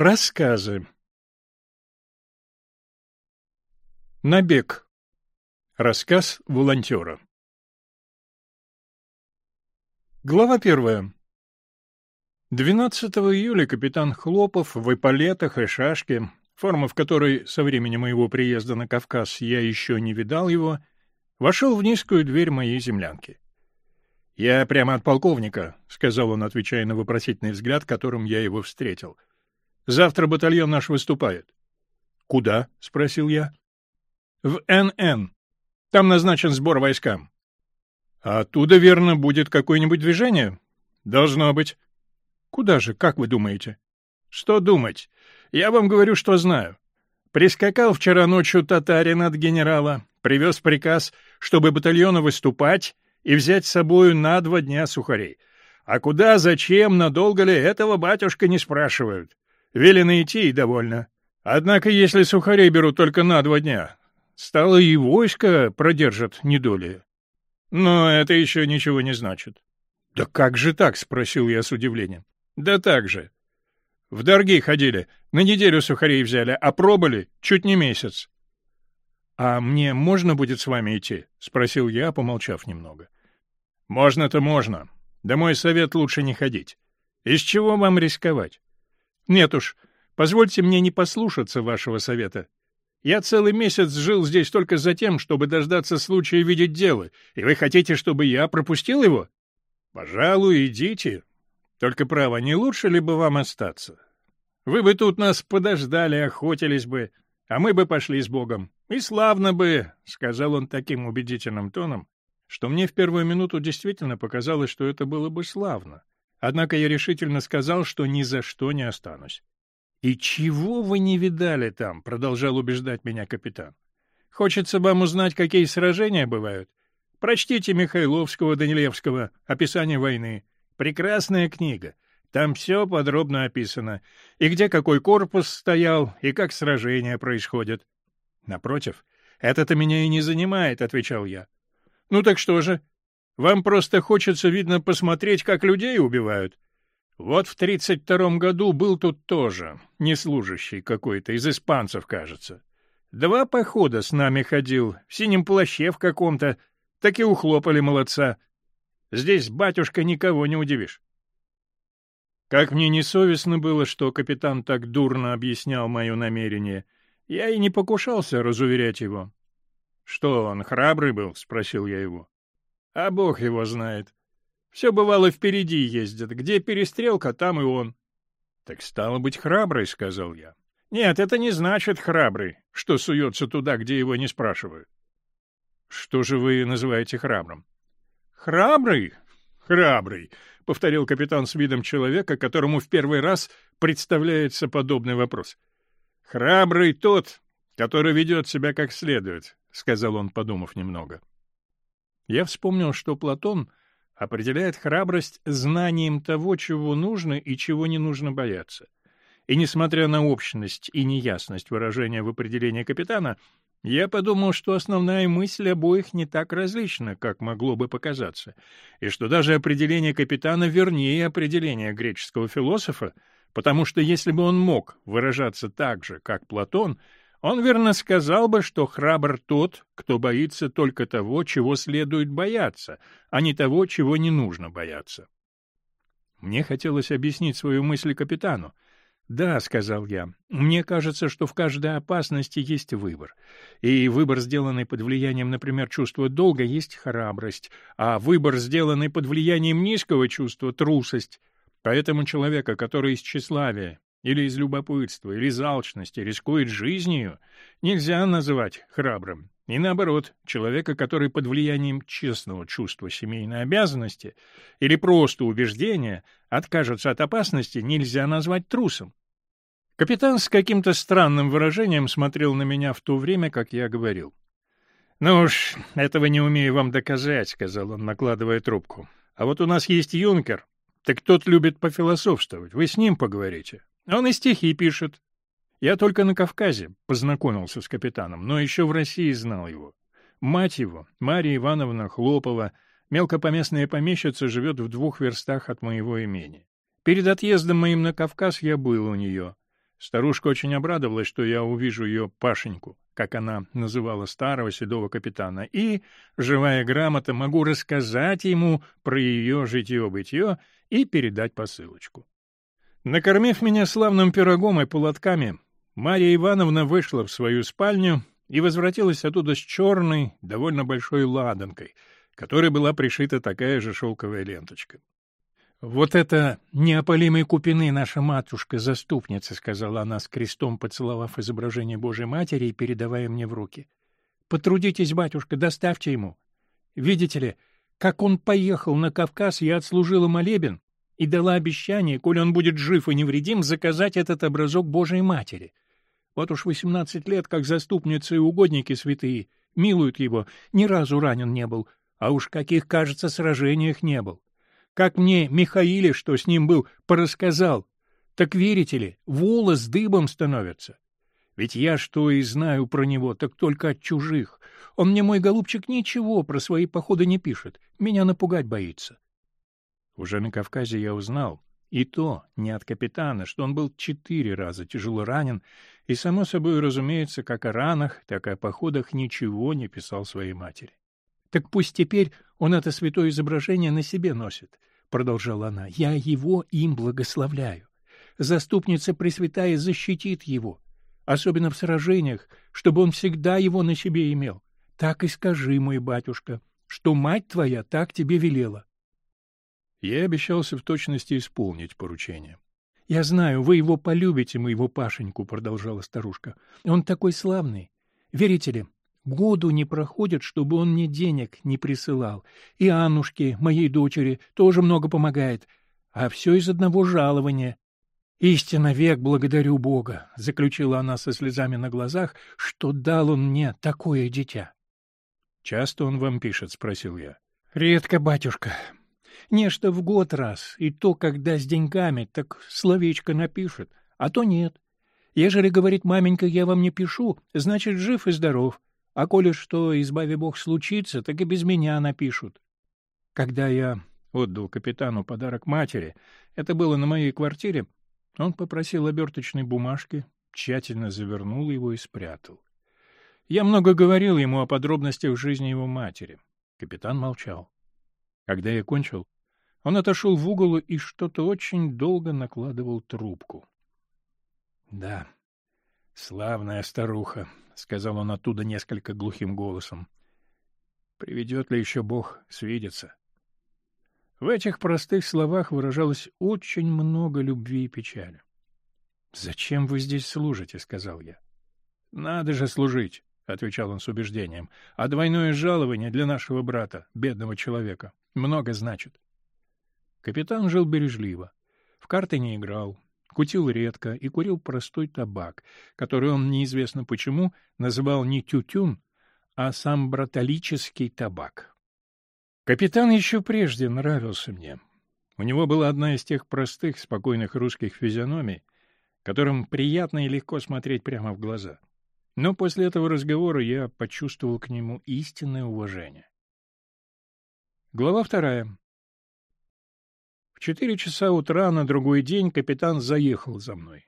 Рассказы. Набег. Рассказ волонтера. Глава первая. 12 июля капитан Хлопов в эполетах и шашке, форма в которой со времени моего приезда на Кавказ я еще не видал его, вошел в низкую дверь моей землянки. «Я прямо от полковника», — сказал он, отвечая на вопросительный взгляд, которым я его встретил — Завтра батальон наш выступает. Куда? спросил я. В НН. Там назначен сбор войскам. А оттуда, верно, будет какое-нибудь движение? Должно быть. Куда же, как вы думаете? Что думать? Я вам говорю, что знаю. Прискакал вчера ночью татарин от генерала, привез приказ, чтобы батальону выступать и взять с собою на два дня сухарей. А куда, зачем, надолго ли, этого батюшка не спрашивают. Велено идти и довольно. Однако, если сухарей берут только на два дня, стало и войско продержат недолее. Но это еще ничего не значит. — Да как же так? — спросил я с удивлением. — Да так же. В Дорги ходили, на неделю сухарей взяли, а пробыли чуть не месяц. — А мне можно будет с вами идти? — спросил я, помолчав немного. — Можно-то можно. Да мой совет лучше не ходить. Из чего вам рисковать? Нет уж, позвольте мне не послушаться вашего совета. Я целый месяц жил здесь только за тем, чтобы дождаться случая видеть дело, и вы хотите, чтобы я пропустил его? Пожалуй, идите. Только, право, не лучше ли бы вам остаться? Вы бы тут нас подождали, охотились бы, а мы бы пошли с Богом. И славно бы, — сказал он таким убедительным тоном, что мне в первую минуту действительно показалось, что это было бы славно. Однако я решительно сказал, что ни за что не останусь. «И чего вы не видали там?» — продолжал убеждать меня капитан. «Хочется вам узнать, какие сражения бывают? Прочтите Михайловского, Данилевского «Описание войны». Прекрасная книга. Там все подробно описано. И где какой корпус стоял, и как сражения происходят. Напротив, это-то меня и не занимает, — отвечал я. Ну так что же? Вам просто хочется, видно, посмотреть, как людей убивают. Вот в тридцать втором году был тут тоже, неслужащий какой-то, из испанцев, кажется. Два похода с нами ходил, в синем плаще в каком-то, так и ухлопали молодца. Здесь, батюшка, никого не удивишь. Как мне несовестно было, что капитан так дурно объяснял мое намерение, я и не покушался разуверять его. — Что, он храбрый был? — спросил я его. А бог его знает. Все бывало впереди ездит. Где перестрелка, там и он. — Так стало быть храбрый, — сказал я. — Нет, это не значит храбрый, что суется туда, где его не спрашивают. — Что же вы называете храбрым? — Храбрый? Храбрый, — повторил капитан с видом человека, которому в первый раз представляется подобный вопрос. — Храбрый тот, который ведет себя как следует, — сказал он, подумав немного. — я вспомнил, что Платон определяет храбрость знанием того, чего нужно и чего не нужно бояться. И несмотря на общность и неясность выражения в определении капитана, я подумал, что основная мысль обоих не так различна, как могло бы показаться, и что даже определение капитана вернее определения греческого философа, потому что если бы он мог выражаться так же, как Платон — он верно сказал бы, что храбр тот, кто боится только того, чего следует бояться, а не того, чего не нужно бояться. Мне хотелось объяснить свою мысль капитану. «Да», — сказал я, — «мне кажется, что в каждой опасности есть выбор. И выбор, сделанный под влиянием, например, чувства долга, есть храбрость, а выбор, сделанный под влиянием низкого чувства — трусость. Поэтому человека, который из тщеславия или из любопытства, или из алчности рискует жизнью, нельзя называть храбрым. И наоборот, человека, который под влиянием честного чувства семейной обязанности или просто убеждения откажется от опасности, нельзя назвать трусом. Капитан с каким-то странным выражением смотрел на меня в то время, как я говорил. «Ну уж, этого не умею вам доказать», — сказал он, накладывая трубку. «А вот у нас есть юнкер, так тот любит пофилософствовать. Вы с ним поговорите». Он и стихи пишет. Я только на Кавказе познакомился с капитаном, но еще в России знал его. Мать его, Мария Ивановна Хлопова, мелкопоместная помещица, живет в двух верстах от моего имени. Перед отъездом моим на Кавказ я был у нее. Старушка очень обрадовалась, что я увижу ее Пашеньку, как она называла старого седого капитана, и, живая грамота, могу рассказать ему про ее житье-бытье и передать посылочку. Накормив меня славным пирогом и полотками, Марья Ивановна вышла в свою спальню и возвратилась оттуда с черной, довольно большой ладанкой, которой была пришита такая же шелковая ленточка. «Вот это неопалимой купины наша матушка-заступница», — сказала она с крестом, поцеловав изображение Божьей Матери и передавая мне в руки. «Потрудитесь, батюшка, доставьте ему. Видите ли, как он поехал на Кавказ, я отслужила молебен и дала обещание, коли он будет жив и невредим, заказать этот образок Божией Матери. Вот уж восемнадцать лет, как заступницы и угодники святые, милуют его, ни разу ранен не был, а уж каких, кажется, сражениях не был. Как мне Михаиле, что с ним был, порассказал. Так верите ли, волос дыбом становится. Ведь я что и знаю про него, так только от чужих. Он мне, мой голубчик, ничего про свои походы не пишет, меня напугать боится. Уже на Кавказе я узнал, и то не от капитана, что он был четыре раза тяжело ранен, и, само собой, разумеется, как о ранах, так и о походах ничего не писал своей матери. Так пусть теперь он это святое изображение на себе носит, — продолжала она. — Я его им благословляю. Заступница Пресвятая защитит его, особенно в сражениях, чтобы он всегда его на себе имел. Так и скажи, мой батюшка, что мать твоя так тебе велела. Я обещался в точности исполнить поручение. — Я знаю, вы его полюбите, моего Пашеньку, — продолжала старушка. — Он такой славный. Верите ли, Году не проходит, чтобы он мне денег не присылал. И Аннушке, моей дочери, тоже много помогает. А все из одного жалования. «Истинно век благодарю Бога», — заключила она со слезами на глазах, — «что дал он мне такое дитя». «Часто он вам пишет?» — спросил я. «Редко, батюшка. Нечто в год раз, и то, когда с деньгами, так словечко напишет, а то нет. Ежели, говорит маменька, я вам не пишу, значит, жив и здоров. А коли что, избави бог, случится, так и без меня напишут. Когда я отдал капитану подарок матери, это было на моей квартире, он попросил оберточной бумажки, тщательно завернул его и спрятал. Я много говорил ему о подробностях жизни его матери. Капитан молчал. Когда я кончил, он отошел в угол и что-то очень долго накладывал трубку. — Да, славная старуха, — сказал он оттуда несколько глухим голосом. «Приведет ли еще Бог свидеться?» В этих простых словах выражалось очень много любви и печали. «Зачем вы здесь служите?» — сказал я. «Надо же служить», — отвечал он с убеждением. «А двойное жалование для нашего брата, бедного человека, много значит». Капитан жил бережливо. В карты не играл, кутил редко и курил простой табак, который он, неизвестно почему, называл не тютюн, а самбраталический табак. Капитан еще прежде нравился мне. У него была одна из тех простых, спокойных русских физиономий, которым приятно и легко смотреть прямо в глаза. Но после этого разговора я почувствовал к нему истинное уважение. Глава вторая четыре часа утра на другой день капитан заехал за мной.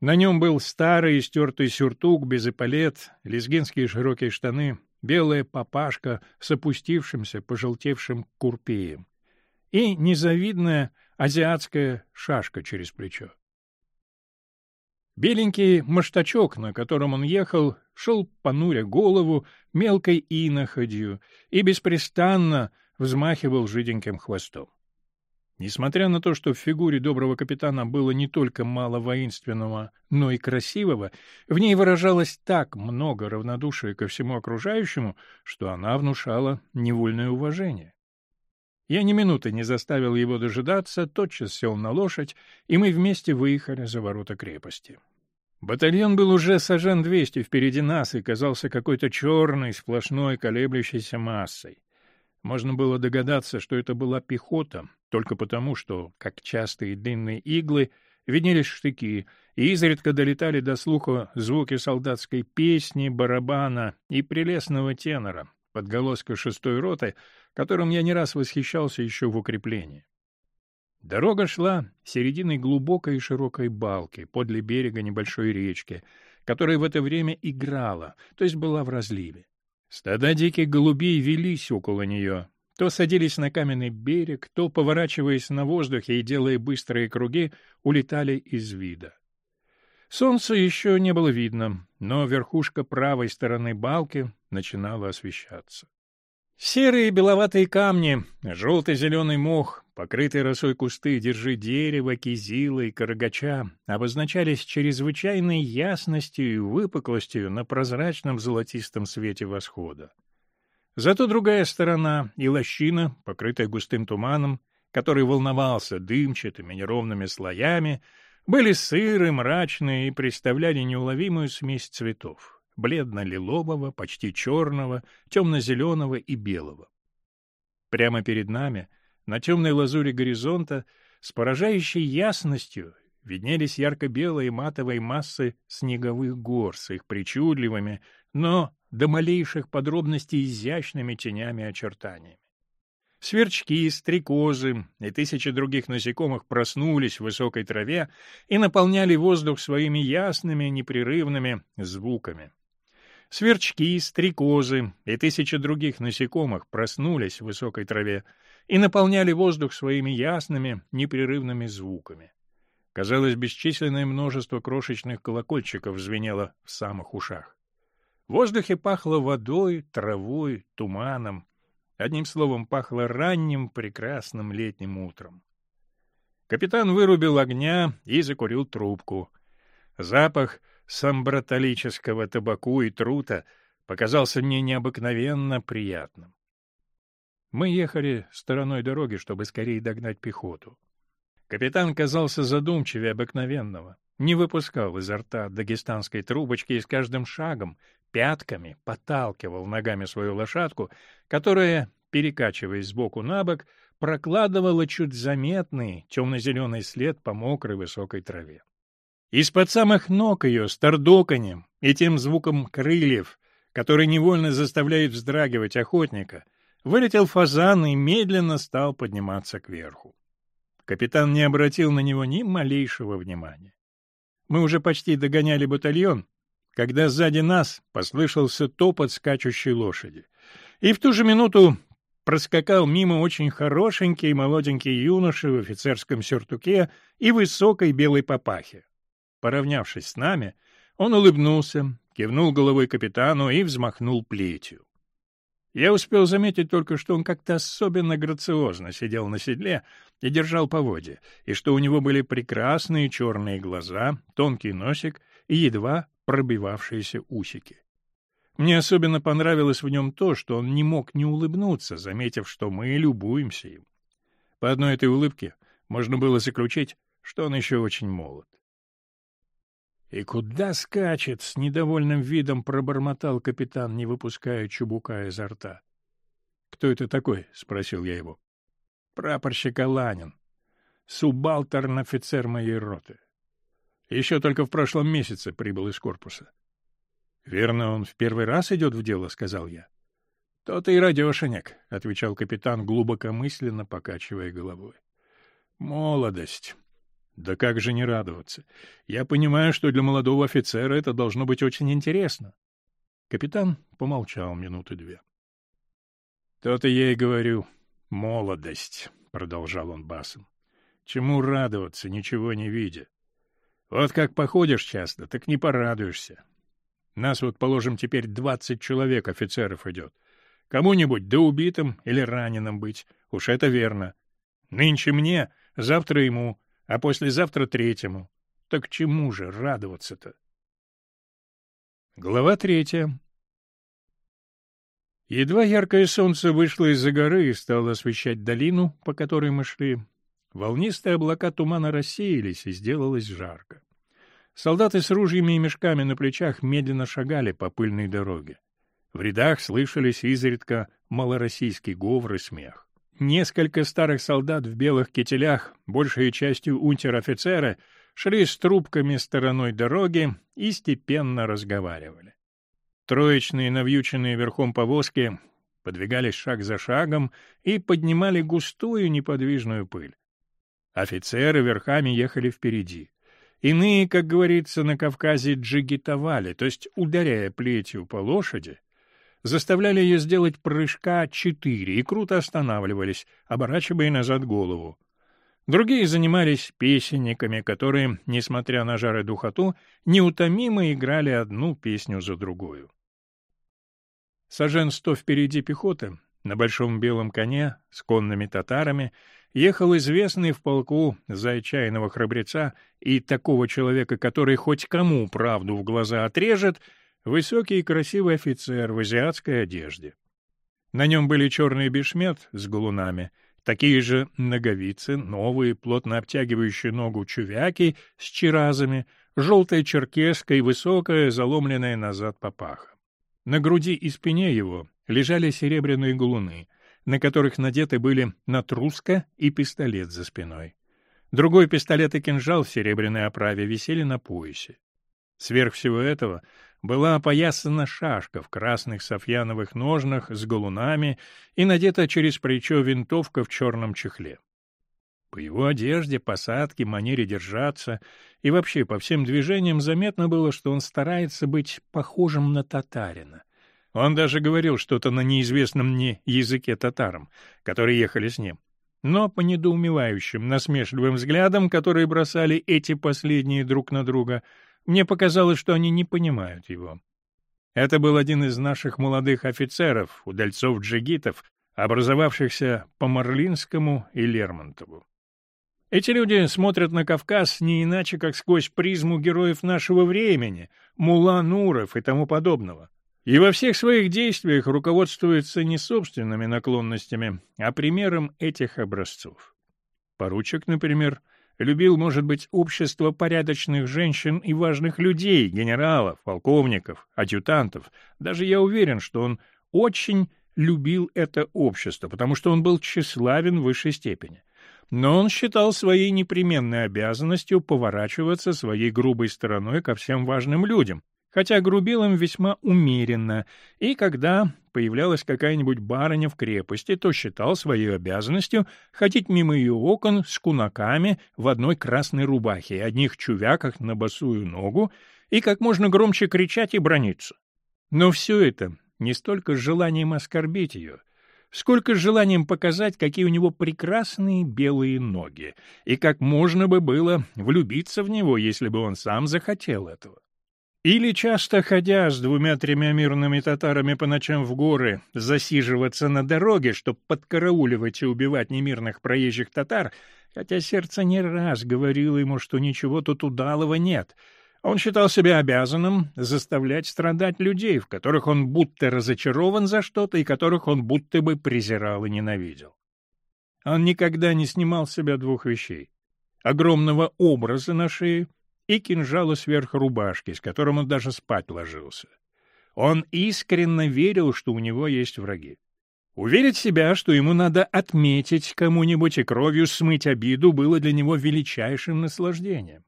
На нем был старый истертый сюртук без эполет, лезгинские широкие штаны, белая папашка с опустившимся, пожелтевшим курпеем и незавидная азиатская шашка через плечо. Беленький маштачок, на котором он ехал, шел, понуря голову, мелкой иноходью и беспрестанно взмахивал жиденьким хвостом. Несмотря на то, что в фигуре доброго капитана было не только мало воинственного, но и красивого, в ней выражалось так много равнодушия ко всему окружающему, что она внушала невольное уважение. Я ни минуты не заставил его дожидаться, тотчас сел на лошадь, и мы вместе выехали за ворота крепости. Батальон был уже сажен двести впереди нас и казался какой-то черной, сплошной, колеблющейся массой. Можно было догадаться, что это была пехота, только потому, что, как частые длинные иглы, виднелись штыки, и изредка долетали до слуха звуки солдатской песни, барабана и прелестного тенора, подголоска шестой роты, которым я не раз восхищался еще в укреплении. Дорога шла серединой глубокой и широкой балки подле берега небольшой речки, которая в это время играла, то есть была в разливе. Стада диких голубей велись около нее, то садились на каменный берег, то, поворачиваясь на воздухе и делая быстрые круги, улетали из вида. Солнца еще не было видно, но верхушка правой стороны балки начинала освещаться. Серые беловатые камни, желто-зеленый мох, покрытые росой кусты держи дерева, кизила и карагача обозначались чрезвычайной ясностью и выпуклостью на прозрачном золотистом свете восхода. Зато другая сторона и лощина, покрытая густым туманом, который волновался дымчатыми неровными слоями, были сыры, мрачные и представляли неуловимую смесь цветов бледно-лилового, почти черного, темно-зеленого и белого. Прямо перед нами, на темной лазуре горизонта, с поражающей ясностью виднелись ярко-белые матовые массы снеговых гор с их причудливыми, но до малейших подробностей изящными тенями очертаниями. Сверчки, стрекозы и тысячи других насекомых проснулись в высокой траве и наполняли воздух своими ясными, непрерывными звуками. Сверчки, стрекозы и тысячи других насекомых проснулись в высокой траве и наполняли воздух своими ясными, непрерывными звуками. Казалось, бесчисленное множество крошечных колокольчиков звенело в самых ушах. В воздухе пахло водой, травой, туманом. Одним словом, пахло ранним, прекрасным летним утром. Капитан вырубил огня и закурил трубку. Запах — самбратолического табаку и трута показался мне необыкновенно приятным. Мы ехали стороной дороги, чтобы скорее догнать пехоту. Капитан казался задумчивее обыкновенного, не выпускал изо рта дагестанской трубочки и с каждым шагом, пятками, подталкивал ногами свою лошадку, которая, перекачиваясь сбоку на бок, прокладывала чуть заметный темно-зеленый след по мокрой высокой траве. Из-под самых ног ее, с тордоканьем и тем звуком крыльев, который невольно заставляет вздрагивать охотника, вылетел фазан и медленно стал подниматься кверху. Капитан не обратил на него ни малейшего внимания. Мы уже почти догоняли батальон, когда сзади нас послышался топот скачущей лошади. И в ту же минуту проскакал мимо очень хорошенький молоденький юноша в офицерском сюртуке и высокой белой папахе. Поравнявшись с нами, он улыбнулся, кивнул головой капитану и взмахнул плетью. Я успел заметить только, что он как-то особенно грациозно сидел на седле и держал поводья, и что у него были прекрасные черные глаза, тонкий носик и едва пробивавшиеся усики. Мне особенно понравилось в нем то, что он не мог не улыбнуться, заметив, что мы любуемся им. По одной этой улыбке можно было заключить, что он еще очень молод. «И куда скачет?» — с недовольным видом пробормотал капитан, не выпуская чубука изо рта. «Кто это такой?» — спросил я его. «Прапорщик Аланин, субалтерн офицер моей роты. Еще только в прошлом месяце прибыл из корпуса». «Верно, он в первый раз идет в дело», — сказал я. «То-то и радешенек», — отвечал капитан, глубокомысленно покачивая головой. «Молодость. Да как же не радоваться? Я понимаю, что для молодого офицера это должно быть очень интересно. Капитан помолчал минуты две. То-то я и говорю, молодость, продолжал он басом. Чему радоваться, ничего не видя? Вот как походишь часто, так не порадуешься. Нас вот, положим, теперь двадцать человек офицеров идет. Кому-нибудь да убитым или раненым быть, уж это верно. Нынче мне, завтра ему, а послезавтра третьему. Так чему же радоваться-то? Глава третья. Едва яркое солнце вышло из-за горы и стало освещать долину, по которой мы шли, волнистые облака тумана рассеялись, и сделалось жарко. Солдаты с ружьями и мешками на плечах медленно шагали по пыльной дороге. В рядах слышались изредка малороссийский говор и смех. Несколько старых солдат в белых кителях, большей частью унтер-офицеры, шли с трубками стороной дороги и степенно разговаривали. Троечные навьюченные верхом повозки подвигались шаг за шагом и поднимали густую неподвижную пыль. Офицеры верхами ехали впереди. Иные, как говорится на Кавказе, джигитовали, то есть, ударяя плетью по лошади, заставляли ее сделать прыжка четыре и круто останавливались, оборачивая назад голову. Другие занимались песенниками, которые, несмотря на жары духоту, неутомимо играли одну песню за другую. Сажен сто впереди пехоты, на большом белом коне, с конными татарами, ехал известный в полку за отчаянного храбреца и такого человека, который хоть кому правду в глаза отрежет, высокий и красивый офицер в азиатской одежде. На нем были черный бешмет с галунами — Такие же ноговицы, новые, плотно обтягивающие ногу чувяки с чиразами, желтая черкеска и высокая, заломленная назад папаха. На груди и спине его лежали серебряные галуны, на которых надеты были натруска и пистолет за спиной. Другой пистолет и кинжал в серебряной оправе висели на поясе. Сверх всего этого была опоясана шашка в красных софьяновых ножнах с галунами и надета через плечо винтовка в черном чехле. По его одежде, посадке, манере держаться и вообще по всем движениям заметно было, что он старается быть похожим на татарина. Он даже говорил что-то на неизвестном мне языке татарам, которые ехали с ним. Но по недоумевающим, насмешливым взглядам, которые бросали эти последние друг на друга — мне показалось, что они не понимают его. Это был один из наших молодых офицеров, удальцов-джигитов, образовавшихся по Марлинскому и Лермонтову. Эти люди смотрят на Кавказ не иначе, как сквозь призму героев нашего времени, Мула Нуров и тому подобного. И во всех своих действиях руководствуются не собственными наклонностями, а примером этих образцов. Поручик, например, — любил, может быть, общество порядочных женщин и важных людей, генералов, полковников, адъютантов. Даже я уверен, что он очень любил это общество, потому что он был тщеславен в высшей степени. Но он считал своей непременной обязанностью поворачиваться своей грубой стороной ко всем важным людям, хотя грубил им весьма умеренно, и когда появлялась какая-нибудь барыня в крепости, то считал своей обязанностью ходить мимо ее окон с кунаками в одной красной рубахе и одних чувяках на босую ногу и как можно громче кричать и брониться. Но все это не столько с желанием оскорбить ее, сколько с желанием показать, какие у него прекрасные белые ноги, и как можно бы было влюбиться в него, если бы он сам захотел этого. Или часто ходя с двумя-тремя мирными татарами по ночам в горы, засиживаться на дороге, чтобы подкарауливать и убивать немирных проезжих татар, хотя сердце не раз говорило ему, что ничего тут удалого нет. Он считал себя обязанным заставлять страдать людей, в которых он будто разочарован за что-то и которых он будто бы презирал и ненавидел. Он никогда не снимал с себя двух вещей — огромного образа на шее и кинжала сверх рубашки, с которым он даже спать ложился. Он искренне верил, что у него есть враги. Уверить себя, что ему надо отметить кому-нибудь и кровью смыть обиду, было для него величайшим наслаждением.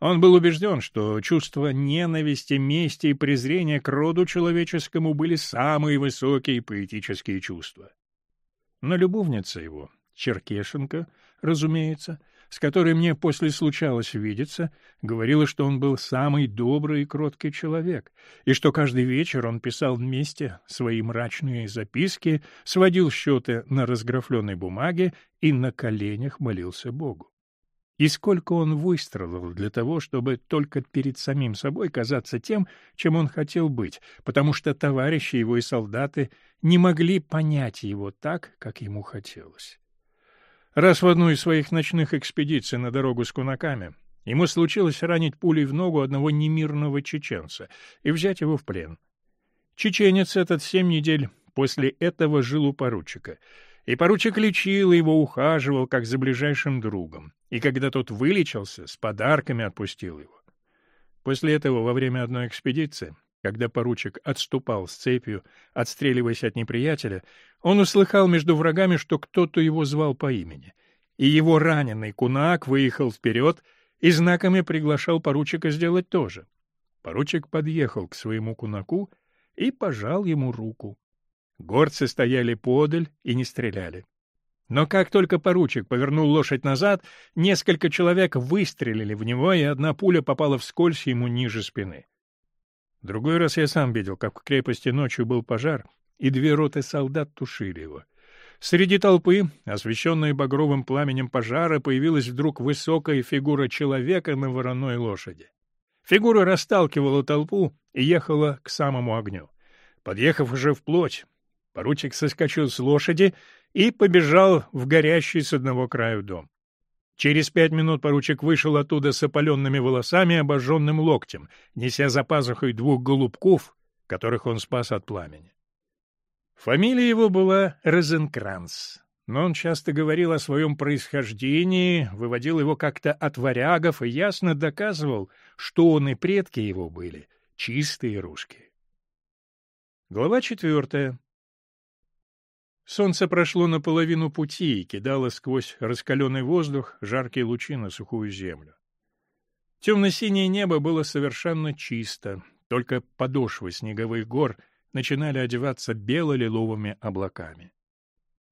Он был убежден, что чувства ненависти, мести и презрения к роду человеческому были самые высокие поэтические чувства. Но любовница его, Черкешенко, разумеется, с которой мне после случалось видеться, говорила, что он был самый добрый и кроткий человек, и что каждый вечер он писал вместе свои мрачные записки, сводил счеты на разграфленной бумаге и на коленях молился Богу. И сколько он выстрелил для того, чтобы только перед самим собой казаться тем, чем он хотел быть, потому что товарищи его и солдаты не могли понять его так, как ему хотелось. Раз в одну из своих ночных экспедиций на дорогу с кунаками ему случилось ранить пулей в ногу одного немирного чеченца и взять его в плен. Чеченец этот семь недель после этого жил у поручика, и поручик лечил его, ухаживал, как за ближайшим другом, и когда тот вылечился, с подарками отпустил его. После этого, во время одной экспедиции, когда поручик отступал с цепью, отстреливаясь от неприятеля, он услыхал между врагами, что кто-то его звал по имени, и его раненый кунак выехал вперед и знаками приглашал поручика сделать то же. Поручик подъехал к своему кунаку и пожал ему руку. Горцы стояли подаль и не стреляли. Но как только поручик повернул лошадь назад, несколько человек выстрелили в него, и одна пуля попала вскользь ему ниже спины. Другой раз я сам видел, как в крепости ночью был пожар, и две роты солдат тушили его. Среди толпы, освещенной багровым пламенем пожара, появилась вдруг высокая фигура человека на вороной лошади. Фигура расталкивала толпу и ехала к самому огню. Подъехав уже вплоть, поручик соскочил с лошади и побежал в горящий с одного краю дом. Через пять минут поручик вышел оттуда с опаленными волосами и обожженным локтем, неся за пазухой двух голубков, которых он спас от пламени. Фамилия его была Розенкранц, но он часто говорил о своем происхождении, выводил его как-то от варягов и ясно доказывал, что он и предки его были чистые русские. Глава четвертая. Солнце прошло наполовину пути и кидало сквозь раскаленный воздух жаркие лучи на сухую землю. Темно-синее небо было совершенно чисто, только подошвы снеговых гор — начинали одеваться бело-лиловыми облаками.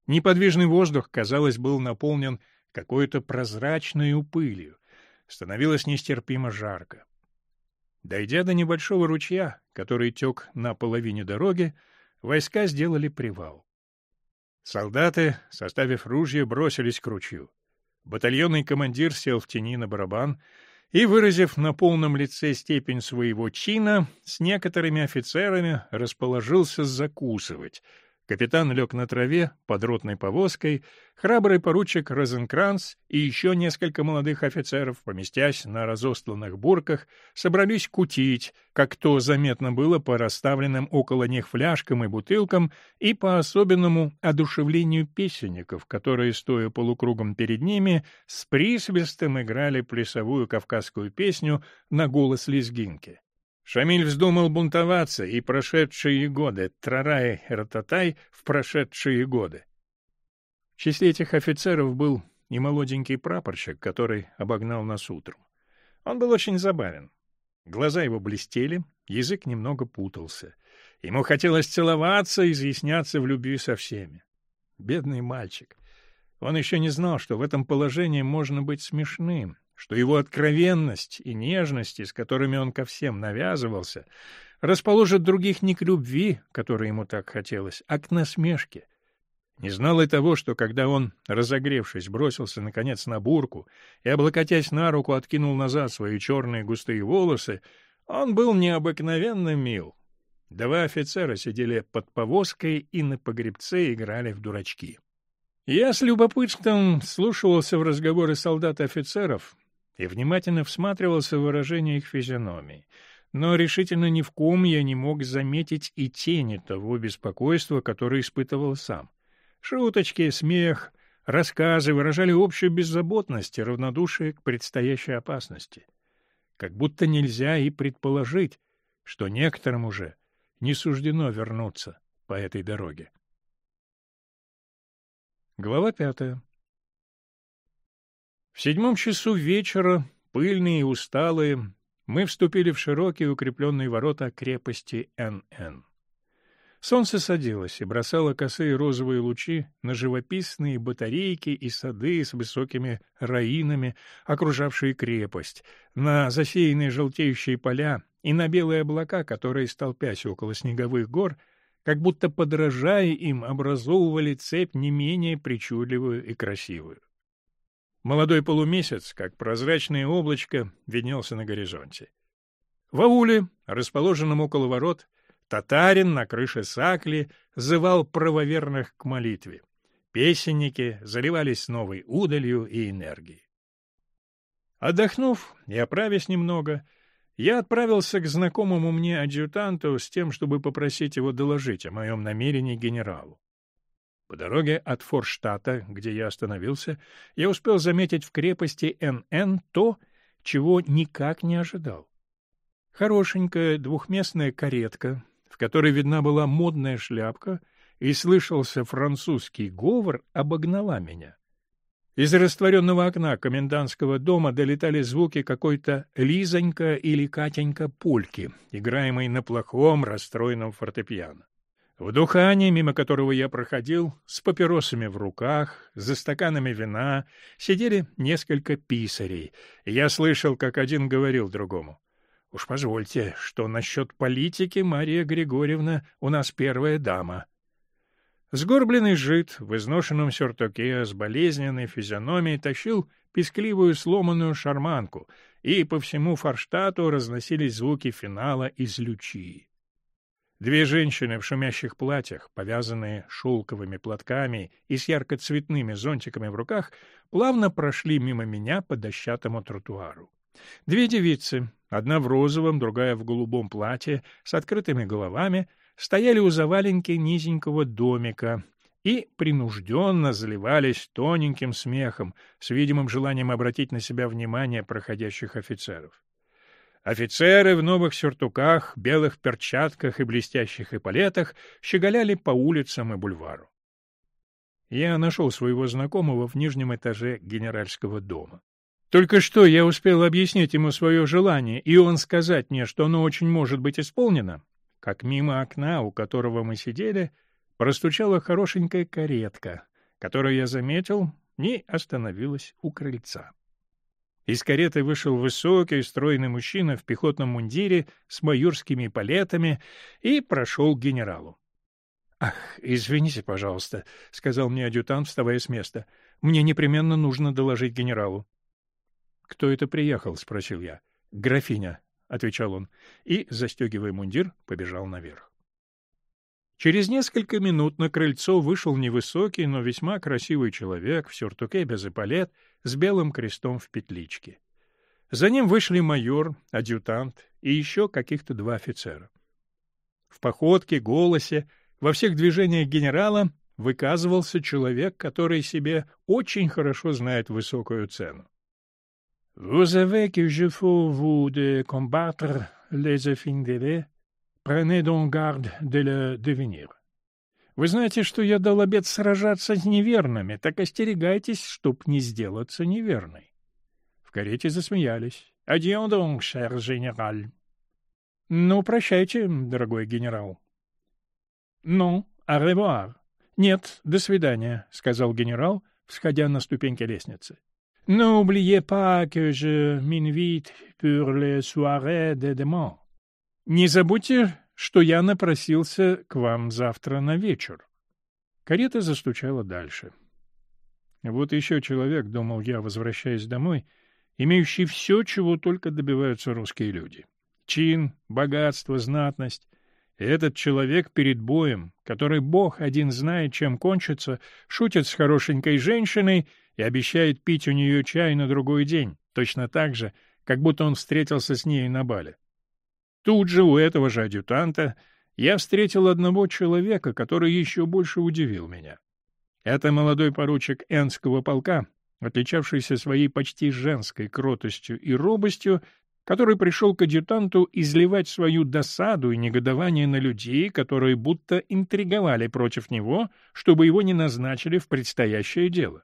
Неподвижный воздух, казалось, был наполнен какой-то прозрачной пылью. Становилось нестерпимо жарко. Дойдя до небольшого ручья, который тек на половине дороги, войска сделали привал. Солдаты, составив ружья, бросились к ручью. Батальонный командир сел в тени на барабан и, выразив на полном лице степень своего чина, с некоторыми офицерами расположился закусывать. Капитан лег на траве под ротной повозкой, храбрый поручик Розенкранц и еще несколько молодых офицеров, поместясь на разостланных бурках, собрались кутить, как то заметно было по расставленным около них фляжкам и бутылкам и по особенному одушевлению песенников, которые, стоя полукругом перед ними, с присвистом играли плясовую кавказскую песню на голос лезгинки. Шамиль вздумал бунтоваться, и прошедшие годы, трарай рататай в прошедшие годы. В числе этих офицеров был и молоденький прапорщик, который обогнал нас утром. Он был очень забавен. Глаза его блестели, язык немного путался. Ему хотелось целоваться и изъясняться в любви со всеми. Бедный мальчик. Он еще не знал, что в этом положении можно быть смешным, что его откровенность и нежности, с которыми он ко всем навязывался, расположат других не к любви, которой ему так хотелось, а к насмешке. Не знал и того, что когда он, разогревшись, бросился, наконец, на бурку и, облокотясь на руку, откинул назад свои черные густые волосы, он был необыкновенно мил. Два офицера сидели под повозкой и на погребце играли в дурачки. Я с любопытством слушался в разговоры солдат офицеров, и внимательно всматривался в выражение их физиономий. Но решительно ни в ком я не мог заметить и тени того беспокойства, которое испытывал сам. Шуточки, смех, рассказы выражали общую беззаботность и равнодушие к предстоящей опасности. Как будто нельзя и предположить, что некоторым уже не суждено вернуться по этой дороге. Глава пятая в седьмом часу вечера, пыльные и усталые, мы вступили в широкие укрепленные ворота крепости Н.Н. Солнце садилось и бросало косые розовые лучи на живописные батарейки и сады с высокими раинами, окружавшие крепость, на засеянные желтеющие поля и на белые облака, которые, столпясь около снеговых гор, как будто подражая им, образовывали цепь не менее причудливую и красивую. Молодой полумесяц, как прозрачное облачко, виднелся на горизонте. В ауле, расположенном около ворот, татарин на крыше сакли зывал правоверных к молитве. Песенники заливались новой удалью и энергией. Отдохнув и оправясь немного, я отправился к знакомому мне адъютанту с тем, чтобы попросить его доложить о моем намерении генералу. По дороге от Форштата, где я остановился, я успел заметить в крепости НН то, чего никак не ожидал. Хорошенькая двухместная каретка, в которой видна была модная шляпка и слышался французский говор, обогнала меня. Из растворенного окна комендантского дома долетали звуки какой-то Лизонька или Катенька пульки, играемой на плохом расстроенном фортепиано. В Духане, мимо которого я проходил, с папиросами в руках, за стаканами вина, сидели несколько писарей, я слышал, как один говорил другому. «Уж позвольте, что насчет политики, Мария Григорьевна, у нас первая дама». Сгорбленный жид в изношенном сюртуке с болезненной физиономией тащил пескливую сломанную шарманку, и по всему форштату разносились звуки финала из лючии. Две женщины в шумящих платьях, повязанные шелковыми платками и с яркоцветными зонтиками в руках, плавно прошли мимо меня по дощатому тротуару. Две девицы, одна в розовом, другая в голубом платье, с открытыми головами, стояли у заваленки низенького домика и принужденно заливались тоненьким смехом, с видимым желанием обратить на себя внимание проходящих офицеров. Офицеры в новых сюртуках, белых перчатках и блестящих эполетах щеголяли по улицам и бульвару. Я нашел своего знакомого в нижнем этаже генеральского дома. Только что я успел объяснить ему свое желание, и он сказать мне, что оно очень может быть исполнено, как мимо окна, у которого мы сидели, простучала хорошенькая каретка, которую я заметил, не остановилась у крыльца. Из кареты вышел высокий, стройный мужчина в пехотном мундире с майорскими палетами и прошел к генералу. — Ах, извините, пожалуйста, — сказал мне адъютант, вставая с места. — Мне непременно нужно доложить генералу. — Кто это приехал? — спросил я. — Графиня, — отвечал он, и, застегивая мундир, побежал наверх. Через несколько минут на крыльцо вышел невысокий, но весьма красивый человек в сюртуке без эполет с белым крестом в петличке. За ним вышли майор, адъютант и еще каких-то два офицера. В походке, голосе, во всех движениях генерала выказывался человек, который себе очень хорошо знает высокую цену. «Vous avez que je faut vous de combattre les infidèles Prenez donc garde de le devenir. Вы знаете, что я дал обет сражаться с неверными, так остерегайтесь, чтоб не сделаться неверной. В карете засмеялись. «Адьон donc, cher général». «Ну, прощайте, дорогой генерал». «Ну, revoir». «Нет, до свидания», — сказал генерал, всходя на ступеньки лестницы. «N'oubliez pas que je m'invite pour les soirées de demain». Не забудьте, что я напросился к вам завтра на вечер. Карета застучала дальше. Вот еще человек, — думал я, возвращаясь домой, — имеющий все, чего только добиваются русские люди. Чин, богатство, знатность. Этот человек перед боем, который бог один знает, чем кончится, шутит с хорошенькой женщиной и обещает пить у нее чай на другой день, точно так же, как будто он встретился с ней на бале. Тут же у этого же адъютанта я встретил одного человека, который еще больше удивил меня. Это молодой поручик Энского полка, отличавшийся своей почти женской кротостью и робостью, который пришел к адъютанту изливать свою досаду и негодование на людей, которые будто интриговали против него, чтобы его не назначили в предстоящее дело.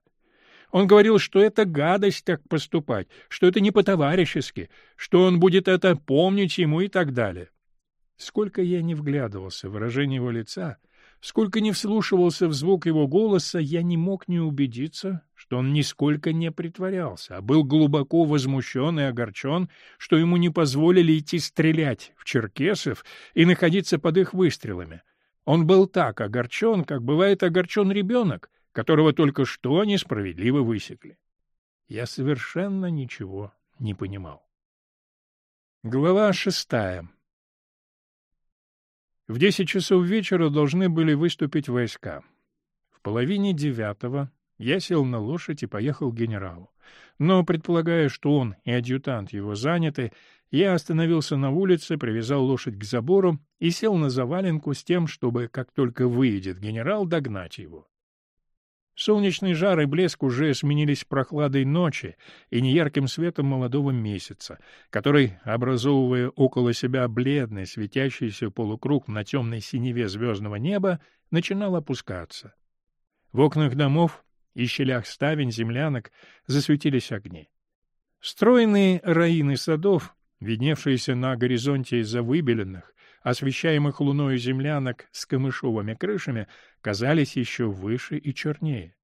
Он говорил, что это гадость так поступать, что это не по-товарищески, что он будет это помнить ему и так далее. Сколько я не вглядывался в выражение его лица, сколько не вслушивался в звук его голоса, я не мог не убедиться, что он нисколько не притворялся, а был глубоко возмущен и огорчен, что ему не позволили идти стрелять в черкесов и находиться под их выстрелами. Он был так огорчен, как бывает огорчен ребенок, которого только что несправедливо высекли. Я совершенно ничего не понимал. Глава шестая В десять часов вечера должны были выступить войска. В половине девятого я сел на лошадь и поехал к генералу. Но, предполагая, что он и адъютант его заняты, я остановился на улице, привязал лошадь к забору и сел на заваленку с тем, чтобы, как только выйдет генерал, догнать его. Солнечный жар и блеск уже сменились прохладой ночи и неярким светом молодого месяца, который, образовывая около себя бледный, светящийся полукруг на темной синеве звездного неба, начинал опускаться. В окнах домов и щелях ставень землянок засветились огни. Стройные раины садов, видневшиеся на горизонте из-за выбеленных, освещаемых луною землянок с камышовыми крышами, казались еще выше и чернее.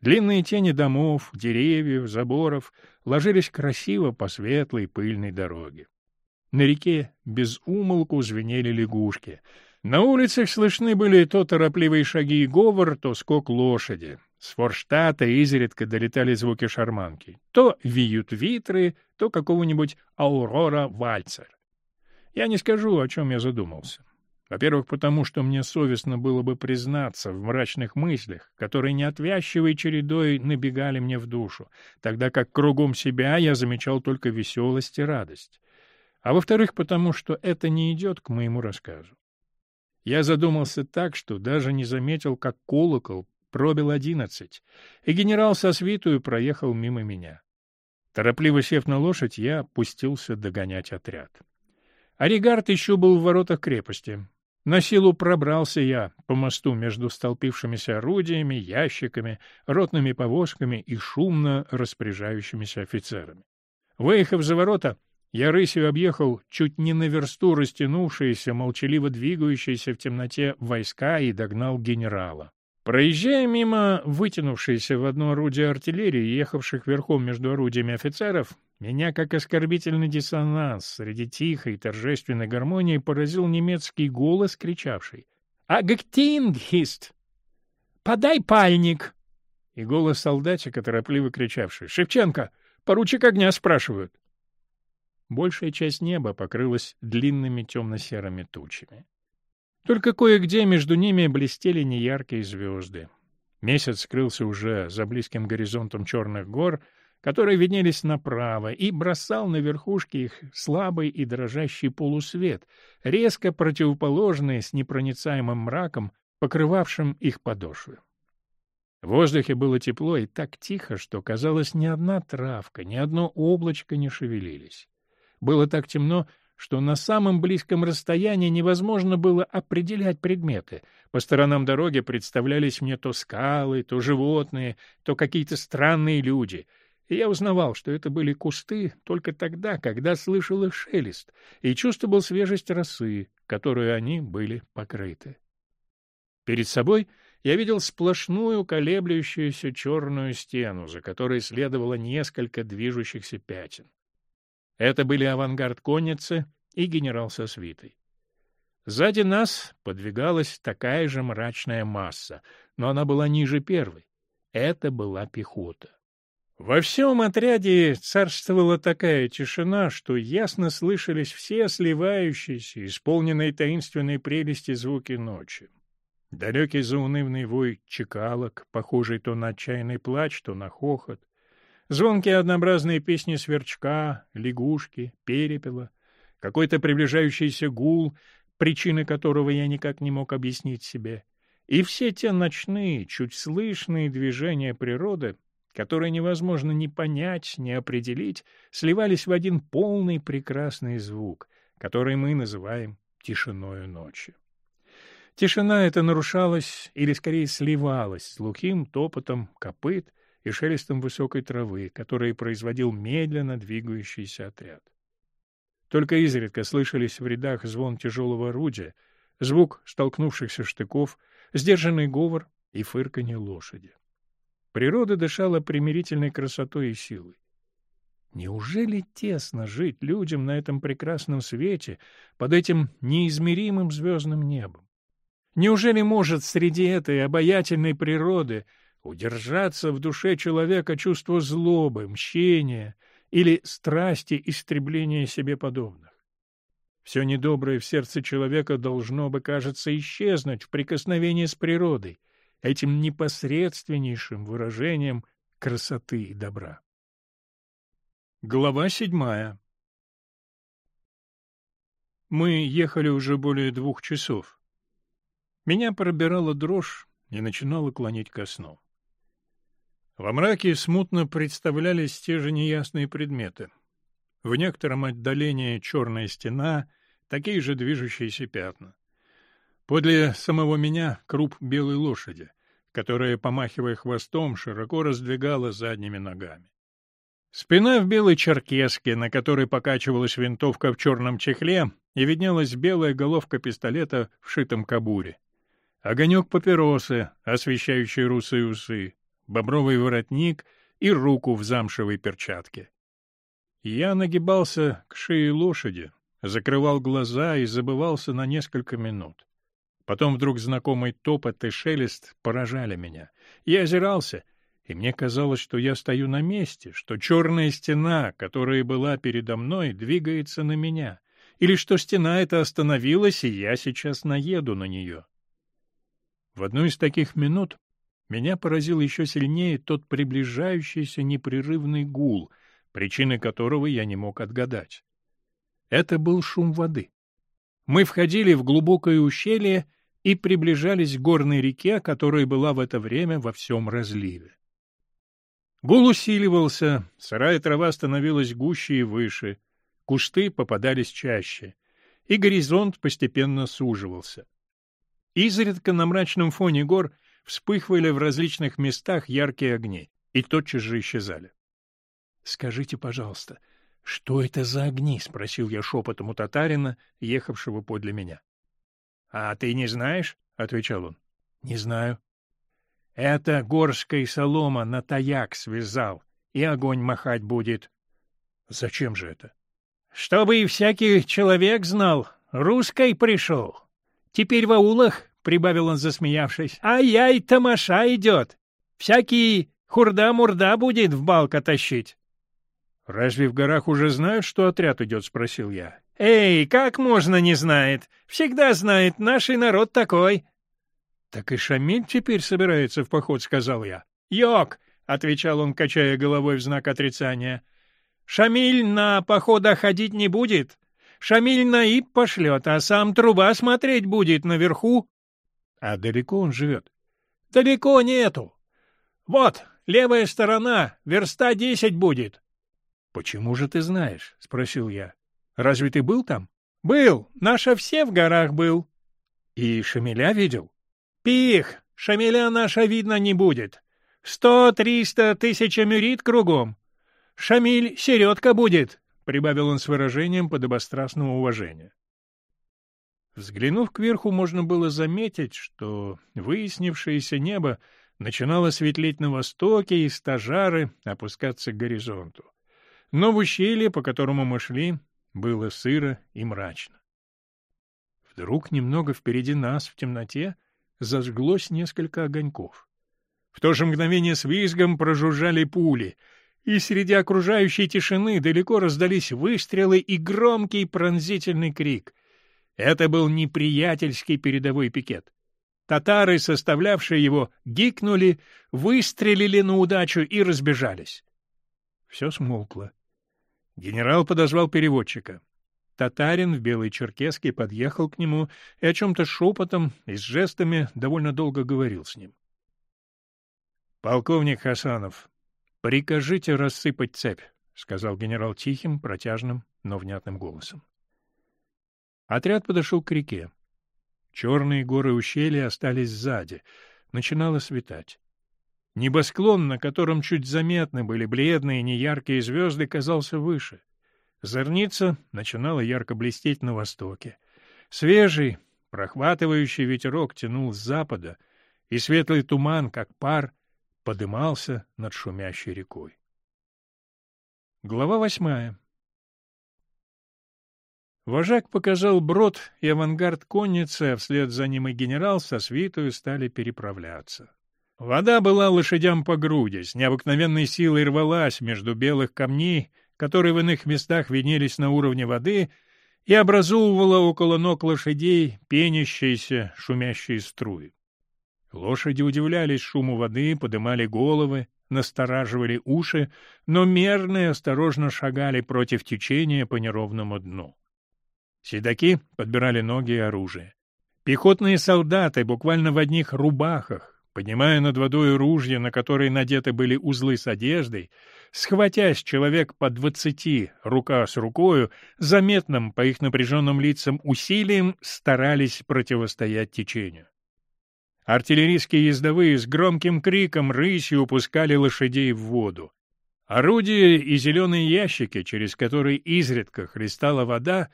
Длинные тени домов, деревьев, заборов ложились красиво по светлой пыльной дороге. На реке без умолку звенели лягушки. На улицах слышны были то торопливые шаги и говор, то скок лошади. С форштата изредка долетали звуки шарманки. То виют витры, то какого-нибудь аурора вальцер. Я не скажу, о чем я задумался. Во-первых, потому что мне совестно было бы признаться в мрачных мыслях, которые неотвязчивой чередой набегали мне в душу, тогда как кругом себя я замечал только веселость и радость а во-вторых, потому что это не идет к моему рассказу. Я задумался так, что даже не заметил, как колокол пробил одиннадцать, и генерал со свитую проехал мимо меня. Торопливо сев на лошадь, я пустился догонять отряд. Оригард еще был в воротах крепости. На силу пробрался я по мосту между столпившимися орудиями, ящиками, ротными повозками и шумно распоряжающимися офицерами. Выехав за ворота, я рысью объехал чуть не на версту растянувшиеся, молчаливо двигающиеся в темноте войска и догнал генерала. Проезжая мимо вытянувшейся в одно орудие артиллерии, ехавших верхом между орудиями офицеров, меня, как оскорбительный диссонанс, среди тихой торжественной гармонии поразил немецкий голос, кричавший «Агактингхист! Подай пальник!» И голос солдатика, торопливо кричавший «Шевченко! Поручик огня спрашивают!» Большая часть неба покрылась длинными темно-серыми тучами. Только кое-где между ними блестели неяркие звезды. Месяц скрылся уже за близким горизонтом черных гор, которые виднелись направо, и бросал на верхушки их слабый и дрожащий полусвет, резко противоположный с непроницаемым мраком, покрывавшим их подошвы. В воздухе было тепло и так тихо, что, казалось, ни одна травка, ни одно облачко не шевелились. Было так темно, что на самом близком расстоянии невозможно было определять предметы. По сторонам дороги представлялись мне то скалы, то животные, то какие-то странные люди. И я узнавал, что это были кусты только тогда, когда слышал их шелест, и чувствовал свежесть росы, которую они были покрыты. Перед собой я видел сплошную колеблющуюся черную стену, за которой следовало несколько движущихся пятен. Это были авангард конницы и генерал со свитой. Сзади нас подвигалась такая же мрачная масса, но она была ниже первой. Это была пехота. Во всем отряде царствовала такая тишина, что ясно слышались все сливающиеся, исполненные таинственной прелести звуки ночи. Далекий заунывный вой чекалок, похожий то на отчаянный плач, то на хохот, Звонкие однообразные песни сверчка, лягушки, перепела, какой-то приближающийся гул, причины которого я никак не мог объяснить себе, и все те ночные, чуть слышные движения природы, которые невозможно ни понять, ни определить, сливались в один полный прекрасный звук, который мы называем тишиною ночи. Тишина эта нарушалась, или скорее сливалась, с глухим топотом копыт — и шелестом высокой травы, которые производил медленно двигающийся отряд. Только изредка слышались в рядах звон тяжелого орудия, звук столкнувшихся штыков, сдержанный говор и фырканье лошади. Природа дышала примирительной красотой и силой. Неужели тесно жить людям на этом прекрасном свете, под этим неизмеримым звездным небом? Неужели может среди этой обаятельной природы удержаться в душе человека чувство злобы, мщения или страсти истребления себе подобных. Все недоброе в сердце человека должно бы, кажется, исчезнуть в прикосновении с природой, этим непосредственнейшим выражением красоты и добра. Глава седьмая Мы ехали уже более двух часов. Меня пробирала дрожь и начинала клонить ко сну. Во мраке смутно представлялись те же неясные предметы. В некотором отдалении черная стена, такие же движущиеся пятна. Подле самого меня круп белой лошади, которая, помахивая хвостом, широко раздвигала задними ногами. Спина в белой черкеске, на которой покачивалась винтовка в черном чехле, и виднелась белая головка пистолета в шитом кобуре. Огонек папиросы, освещающий русые усы, бобровый воротник и руку в замшевой перчатке. Я нагибался к шее лошади, закрывал глаза и забывался на несколько минут. Потом вдруг знакомый топот и шелест поражали меня. Я озирался, и мне казалось, что я стою на месте, что черная стена, которая была передо мной, двигается на меня, или что стена эта остановилась, и я сейчас наеду на нее. В одну из таких минут меня поразил еще сильнее тот приближающийся непрерывный гул, причины которого я не мог отгадать. Это был шум воды. Мы входили в глубокое ущелье и приближались к горной реке, которая была в это время во всем разливе. Гул усиливался, сырая трава становилась гуще и выше, кусты попадались чаще, и горизонт постепенно суживался. Изредка на мрачном фоне гор вспыхивали в различных местах яркие огни и тотчас же исчезали. — Скажите, пожалуйста, что это за огни? — спросил я шепотом у татарина, ехавшего подле меня. — А ты не знаешь? — отвечал он. — Не знаю. Это горская солома на таяк связал, и огонь махать будет. — Зачем же это? — Чтобы и всякий человек знал, русской пришел. Теперь в аулах, — прибавил он, засмеявшись, — ай-яй, тамаша идет. Всякий хурда-мурда будет в балка тащить. — Разве в горах уже знают, что отряд идет? — спросил я. — Эй, как можно не знает? Всегда знает, наш народ такой. Так и Шамиль теперь собирается в поход, — сказал я. — Йок, — отвечал он, качая головой в знак отрицания. — Шамиль на похода ходить не будет. Шамиль на Иб пошлет, а сам труба смотреть будет наверху. — А далеко он живет? — Далеко нету. Вот, левая сторона, верста десять будет. — Почему же ты знаешь? — спросил я. — Разве ты был там? — Был. Наша все в горах был. — И Шамиля видел? Пих, шамиля наша видно не будет. Сто, триста, тысяча мюрит кругом. Шамиль середка будет, — прибавил он с выражением подобострастного уважения. Взглянув кверху, можно было заметить, что выяснившееся небо начинало светлеть на востоке и стажары опускаться к горизонту. Но в ущелье, по которому мы шли, было сыро и мрачно. Вдруг немного впереди нас в темноте зажглось несколько огоньков. В то же мгновение с визгом прожужжали пули, и среди окружающей тишины далеко раздались выстрелы и громкий пронзительный крик. Это был неприятельский передовой пикет. Татары, составлявшие его, гикнули, выстрелили на удачу и разбежались. Все смолкло. Генерал подозвал переводчика. Татарин в белой черкеске подъехал к нему и о чем-то шепотом и с жестами довольно долго говорил с ним. — Полковник Хасанов, прикажите рассыпать цепь, — сказал генерал тихим, протяжным, но внятным голосом. Отряд подошел к реке. Черные горы ущелья остались сзади. Начинало светать. Небосклон, на котором чуть заметны были бледные неяркие звезды, казался выше — Зорница начинала ярко блестеть на востоке. Свежий, прохватывающий ветерок тянул с запада, и светлый туман, как пар, подымался над шумящей рекой. Глава восьмая Вожак показал брод и авангард конницы, а вслед за ним и генерал со свитою стали переправляться. Вода была лошадям по груди, с необыкновенной силой рвалась между белых камней, которые в иных местах виднелись на уровне воды, и образовывала около ног лошадей пенящиеся, шумящие струи. Лошади удивлялись шуму воды, подымали головы, настораживали уши, но мерно и осторожно шагали против течения по неровному дну. Седаки подбирали ноги и оружие. Пехотные солдаты буквально в одних рубахах, поднимая над водой ружья, на которые надеты были узлы с одеждой, Схватясь человек по двадцати, рука с рукою, заметным по их напряженным лицам усилием старались противостоять течению. Артиллерийские ездовые с громким криком рысью упускали лошадей в воду. Орудия и зеленые ящики, через которые изредка хлестала вода,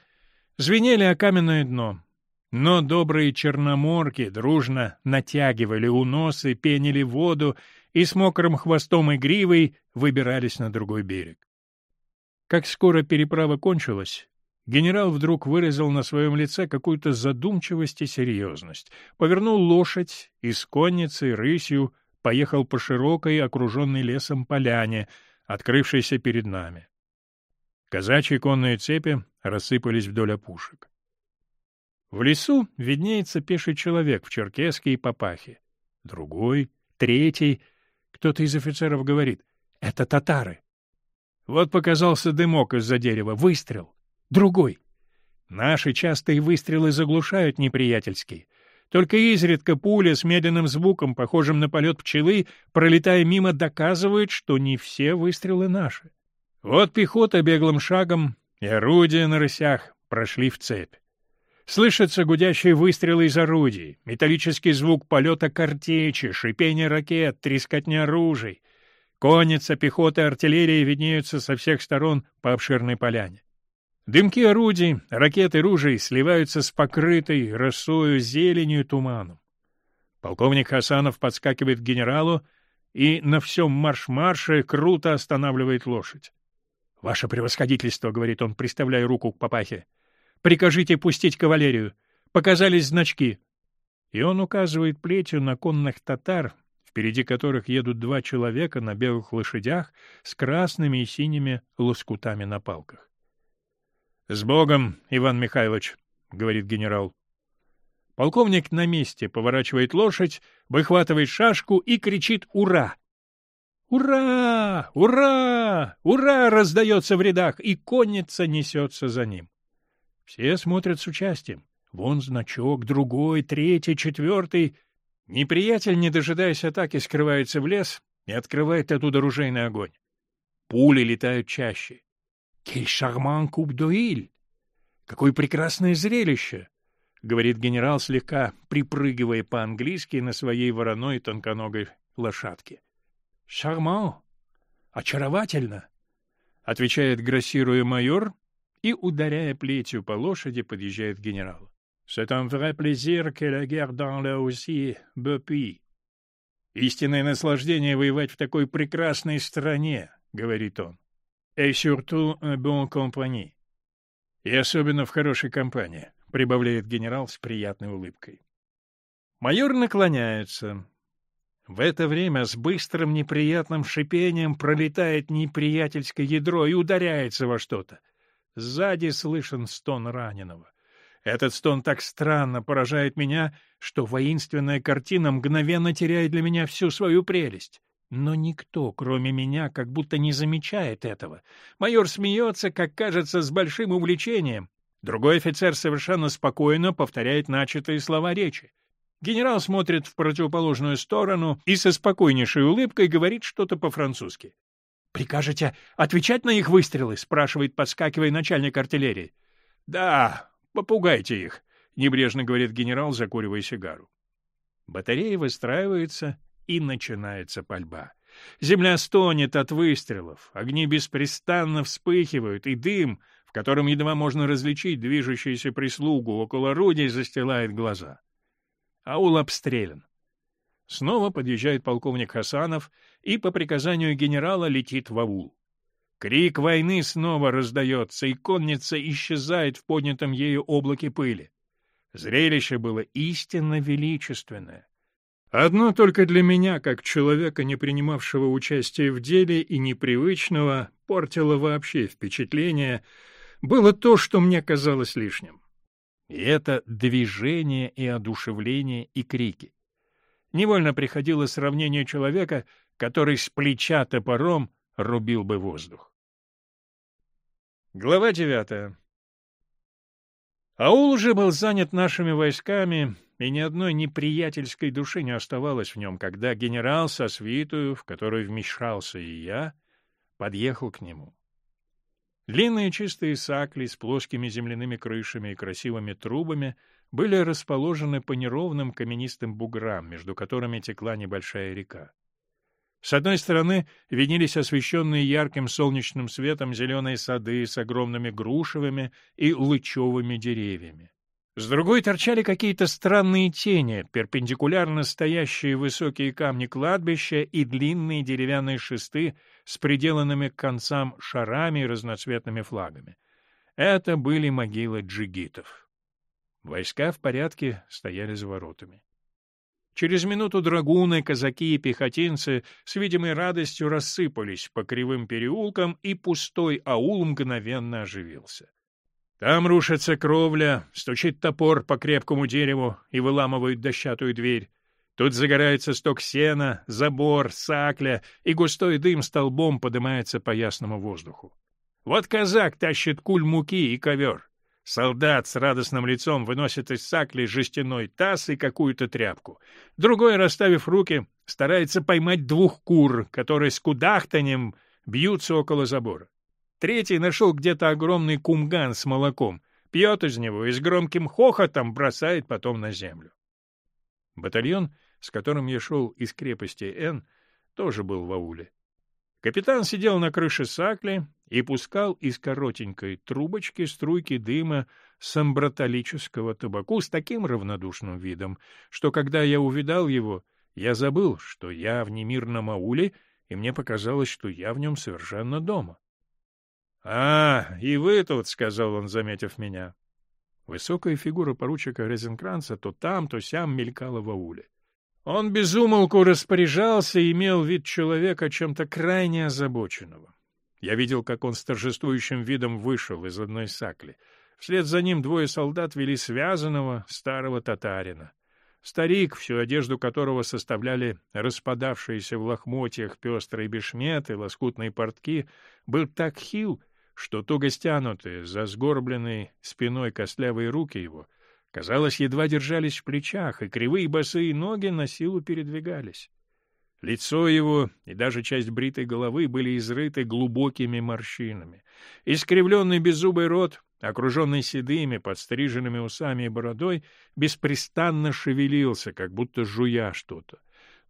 Звенели о каменное дно. Но добрые черноморки дружно натягивали уносы, пенили воду и с мокрым хвостом и гривой выбирались на другой берег. Как скоро переправа кончилась, генерал вдруг выразил на своем лице какую-то задумчивость и серьезность, повернул лошадь и с конницей, рысью поехал по широкой, окруженной лесом поляне, открывшейся перед нами. Казачьи конные цепи рассыпались вдоль опушек. В лесу виднеется пеший человек в черкеске и папахе. Другой, третий. Кто-то из офицеров говорит — это татары. Вот показался дымок из-за дерева, выстрел. Другой. Наши частые выстрелы заглушают неприятельские. Только изредка пуля с медленным звуком, похожим на полет пчелы, пролетая мимо, доказывает, что не все выстрелы наши. Вот пехота беглым шагом и орудия на рысях прошли в цепь. Слышатся гудящие выстрелы из орудий, металлический звук полета картечи, шипение ракет, трескотня оружий. Конница, пехота и артиллерия виднеются со всех сторон по обширной поляне. Дымки орудий, ракеты ружей сливаются с покрытой росою зеленью туманом. Полковник Хасанов подскакивает к генералу и на всем марш-марше круто останавливает лошадь. — Ваше превосходительство, — говорит он, приставляя руку к папахе, — Прикажите пустить кавалерию. Показались значки. И он указывает плетью на конных татар, впереди которых едут два человека на белых лошадях с красными и синими лоскутами на палках. — С Богом, Иван Михайлович, — говорит генерал. Полковник на месте поворачивает лошадь, выхватывает шашку и кричит «Ура!». «Ура! Ура! Ура!» раздается в рядах, и конница несется за ним. Все смотрят с участием. Вон значок, другой, третий, четвертый. Неприятель, не дожидаясь атаки, скрывается в лес и открывает оттуда ружейный огонь. Пули летают чаще. «Кель шарман куб дуиль!» «Какое прекрасное зрелище!» — говорит генерал, слегка припрыгивая по-английски на своей вороной тонконогой лошадке. «Шарман! Очаровательно!» — отвечает, грассируя майор, и, ударяя плетью по лошади, подъезжает к генералу. «C'est un vrai plaisir que la guerre dans la aussi pays». «Истинное наслаждение воевать в такой прекрасной стране», — говорит он. «Et surtout un bon compagnie». «И особенно в хорошей компании», — прибавляет генерал с приятной улыбкой. Майор наклоняется. В это время с быстрым неприятным шипением пролетает неприятельское ядро и ударяется во что-то. Сзади слышен стон раненого. Этот стон так странно поражает меня, что воинственная картина мгновенно теряет для меня всю свою прелесть. Но никто, кроме меня, как будто не замечает этого. Майор смеется, как кажется, с большим увлечением. Другой офицер совершенно спокойно повторяет начатые слова речи. Генерал смотрит в противоположную сторону и со спокойнейшей улыбкой говорит что-то по-французски. «Прикажете отвечать на их выстрелы?» — спрашивает, подскакивая начальник артиллерии. «Да, попугайте их», — небрежно говорит генерал, закуривая сигару. Батарея выстраивается, и начинается пальба. Земля стонет от выстрелов, огни беспрестанно вспыхивают, и дым, в котором едва можно различить движущуюся прислугу около орудий, застилает глаза. Аул обстрелян. Снова подъезжает полковник Хасанов и по приказанию генерала летит в аул. Крик войны снова раздается, и конница исчезает в поднятом ею облаке пыли. Зрелище было истинно величественное. Одно только для меня, как человека, не принимавшего участия в деле и непривычного, портило вообще впечатление, было то, что мне казалось лишним. И это движение и одушевление и крики. Невольно приходило сравнение человека, который с плеча топором рубил бы воздух. Глава девятая Аул уже был занят нашими войсками, и ни одной неприятельской души не оставалось в нем, когда генерал со свитую, в которую вмешался и я, подъехал к нему. Длинные чистые сакли с плоскими земляными крышами и красивыми трубами — были расположены по неровным каменистым буграм, между которыми текла небольшая река. С одной стороны виднелись освещенные ярким солнечным светом зеленые сады с огромными грушевыми и лычевыми деревьями. С другой торчали какие-то странные тени, перпендикулярно стоящие высокие камни кладбища и длинные деревянные шесты с приделанными к концам шарами и разноцветными флагами. Это были могилы джигитов. Войска в порядке стояли за воротами. Через минуту драгуны, казаки и пехотинцы с видимой радостью рассыпались по кривым переулкам, и пустой аул мгновенно оживился. Там рушится кровля, стучит топор по крепкому дереву и выламывает дощатую дверь. Тут загорается сток сена, забор, сакля, и густой дым столбом поднимается по ясному воздуху. Вот казак тащит куль муки и ковер. Солдат с радостным лицом выносит из сакли жестяной таз и какую-то тряпку. Другой, расставив руки, старается поймать двух кур, которые с кудахтанем бьются около забора. Третий нашел где-то огромный кумган с молоком, пьет из него и с громким хохотом бросает потом на землю. Батальон, с которым я шел из крепости Н, тоже был в ауле. Капитан сидел на крыше сакли и пускал из коротенькой трубочки струйки дыма самбратолического табаку с таким равнодушным видом, что когда я увидал его, я забыл, что я в немирном ауле, и мне показалось, что я в нем совершенно дома. — А, и вы тут, — сказал он, заметив меня. Высокая фигура поручика Резенкранца то там, то сям мелькала в ауле. Он безумолку распоряжался и имел вид человека чем-то крайне озабоченного. Я видел, как он с торжествующим видом вышел из одной сакли. Вслед за ним двое солдат вели связанного старого татарина. Старик, всю одежду которого составляли распадавшиеся в лохмотьях пестрые бешметы, лоскутные портки, был так хил, что туго стянутые за сгорбленной спиной костлявые руки его — казалось, едва держались в плечах, и кривые босые ноги на силу передвигались. Лицо его и даже часть бритой головы были изрыты глубокими морщинами. Искривленный беззубый рот, окруженный седыми, подстриженными усами и бородой, беспрестанно шевелился, как будто жуя что-то.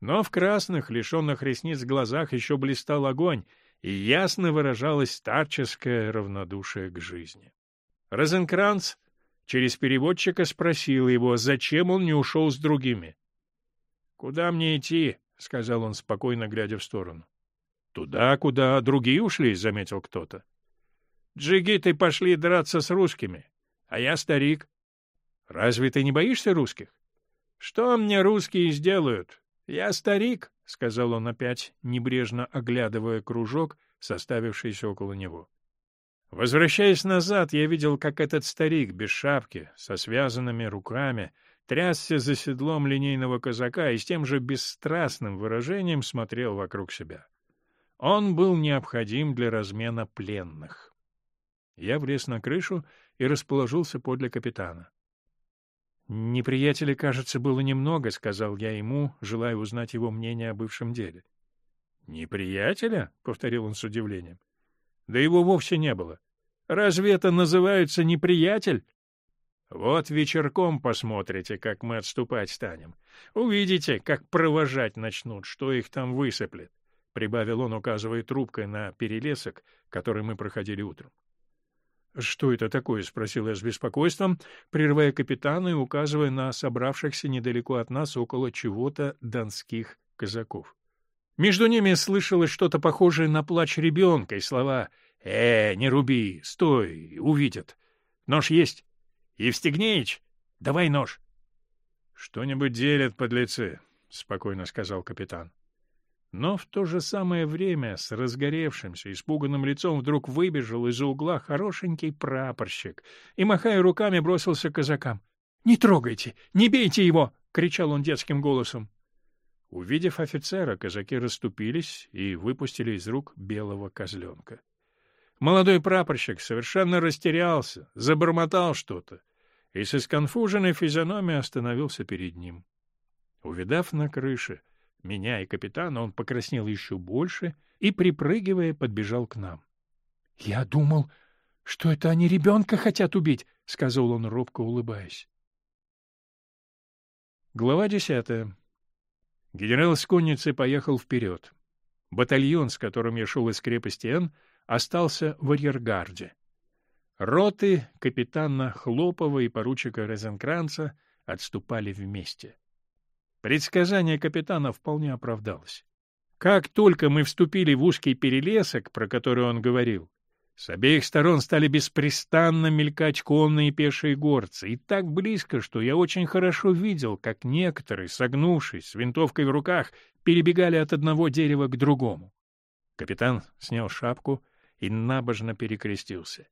Но в красных, лишенных ресниц глазах еще блистал огонь, и ясно выражалось старческое равнодушие к жизни. Розенкранц через переводчика спросил его, зачем он не ушел с другими. — Куда мне идти? — сказал он, спокойно глядя в сторону. — Туда, куда другие ушли, — заметил кто-то. — Джигиты пошли драться с русскими, а я старик. — Разве ты не боишься русских? — Что мне русские сделают? Я старик, — сказал он опять, небрежно оглядывая кружок, составившийся около него. Возвращаясь назад, я видел, как этот старик без шапки, со связанными руками, трясся за седлом линейного казака и с тем же бесстрастным выражением смотрел вокруг себя. Он был необходим для размена пленных. Я влез на крышу и расположился подле капитана. «Неприятелей, кажется, было немного», — сказал я ему, желая узнать его мнение о бывшем деле. «Неприятеля?» — повторил он с удивлением. Да его вовсе не было. Разве это называется неприятель? Вот вечерком посмотрите, как мы отступать станем. Увидите, как провожать начнут, что их там высыплет, — прибавил он, указывая трубкой на перелесок, который мы проходили утром. — Что это такое? — спросил я с беспокойством, прерывая капитана и указывая на собравшихся недалеко от нас около чего-то донских казаков. Между ними слышалось что-то похожее на плач ребенка и слова «Э, не руби, стой, увидят. Нож есть? Евстигнеич, давай нож». «Что-нибудь делят подлецы», — спокойно сказал капитан. Но в то же самое время с разгоревшимся, испуганным лицом вдруг выбежал из-за угла хорошенький прапорщик и, махая руками, бросился к казакам. — Не трогайте! Не бейте его! — кричал он детским голосом. Увидев офицера, казаки расступились и выпустили из рук белого козленка. Молодой прапорщик совершенно растерялся, забормотал что-то и со сконфуженной физиономией остановился перед ним. Увидав на крыше меня и капитана, он покраснел еще больше и, припрыгивая, подбежал к нам. — Я думал, что это они ребенка хотят убить, — сказал он, робко улыбаясь. Глава десятая Генерал с конницей поехал вперед. Батальон, с которым я шел из крепости Н, остался в арьергарде. Роты капитана Хлопова и поручика Розенкранца отступали вместе. Предсказание капитана вполне оправдалось. Как только мы вступили в узкий перелесок, про который он говорил, с обеих сторон стали беспрестанно мелькать конные пешие горцы, и так близко, что я очень хорошо видел, как некоторые, согнувшись, с винтовкой в руках, перебегали от одного дерева к другому. Капитан снял шапку и набожно перекрестился.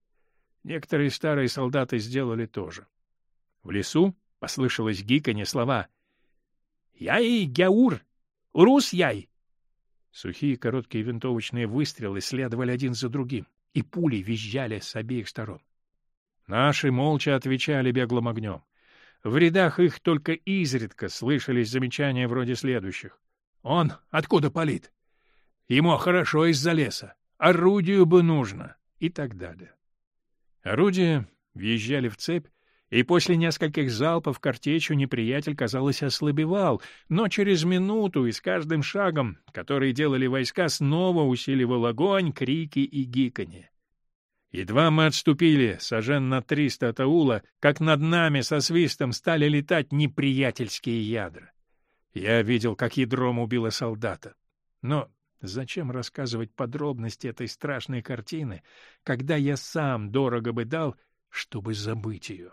Некоторые старые солдаты сделали то же. В лесу послышалось гиканье слова «Яй, Гяур! Урус яй!» Сухие короткие винтовочные выстрелы следовали один за другим и пули визжали с обеих сторон. Наши молча отвечали беглым огнем. В рядах их только изредка слышались замечания вроде следующих. «Он откуда палит? Ему хорошо из-за леса. Орудию бы нужно». И так далее. Орудия въезжали в цепь, и после нескольких залпов картечью неприятель, казалось, ослабевал, но через минуту и с каждым шагом, который делали войска, снова усиливал огонь, крики и гиканье. Едва мы отступили, сожен на триста от аула, как над нами со свистом стали летать неприятельские ядра. Я видел, как ядром убило солдата. Но зачем рассказывать подробности этой страшной картины, когда я сам дорого бы дал, чтобы забыть ее?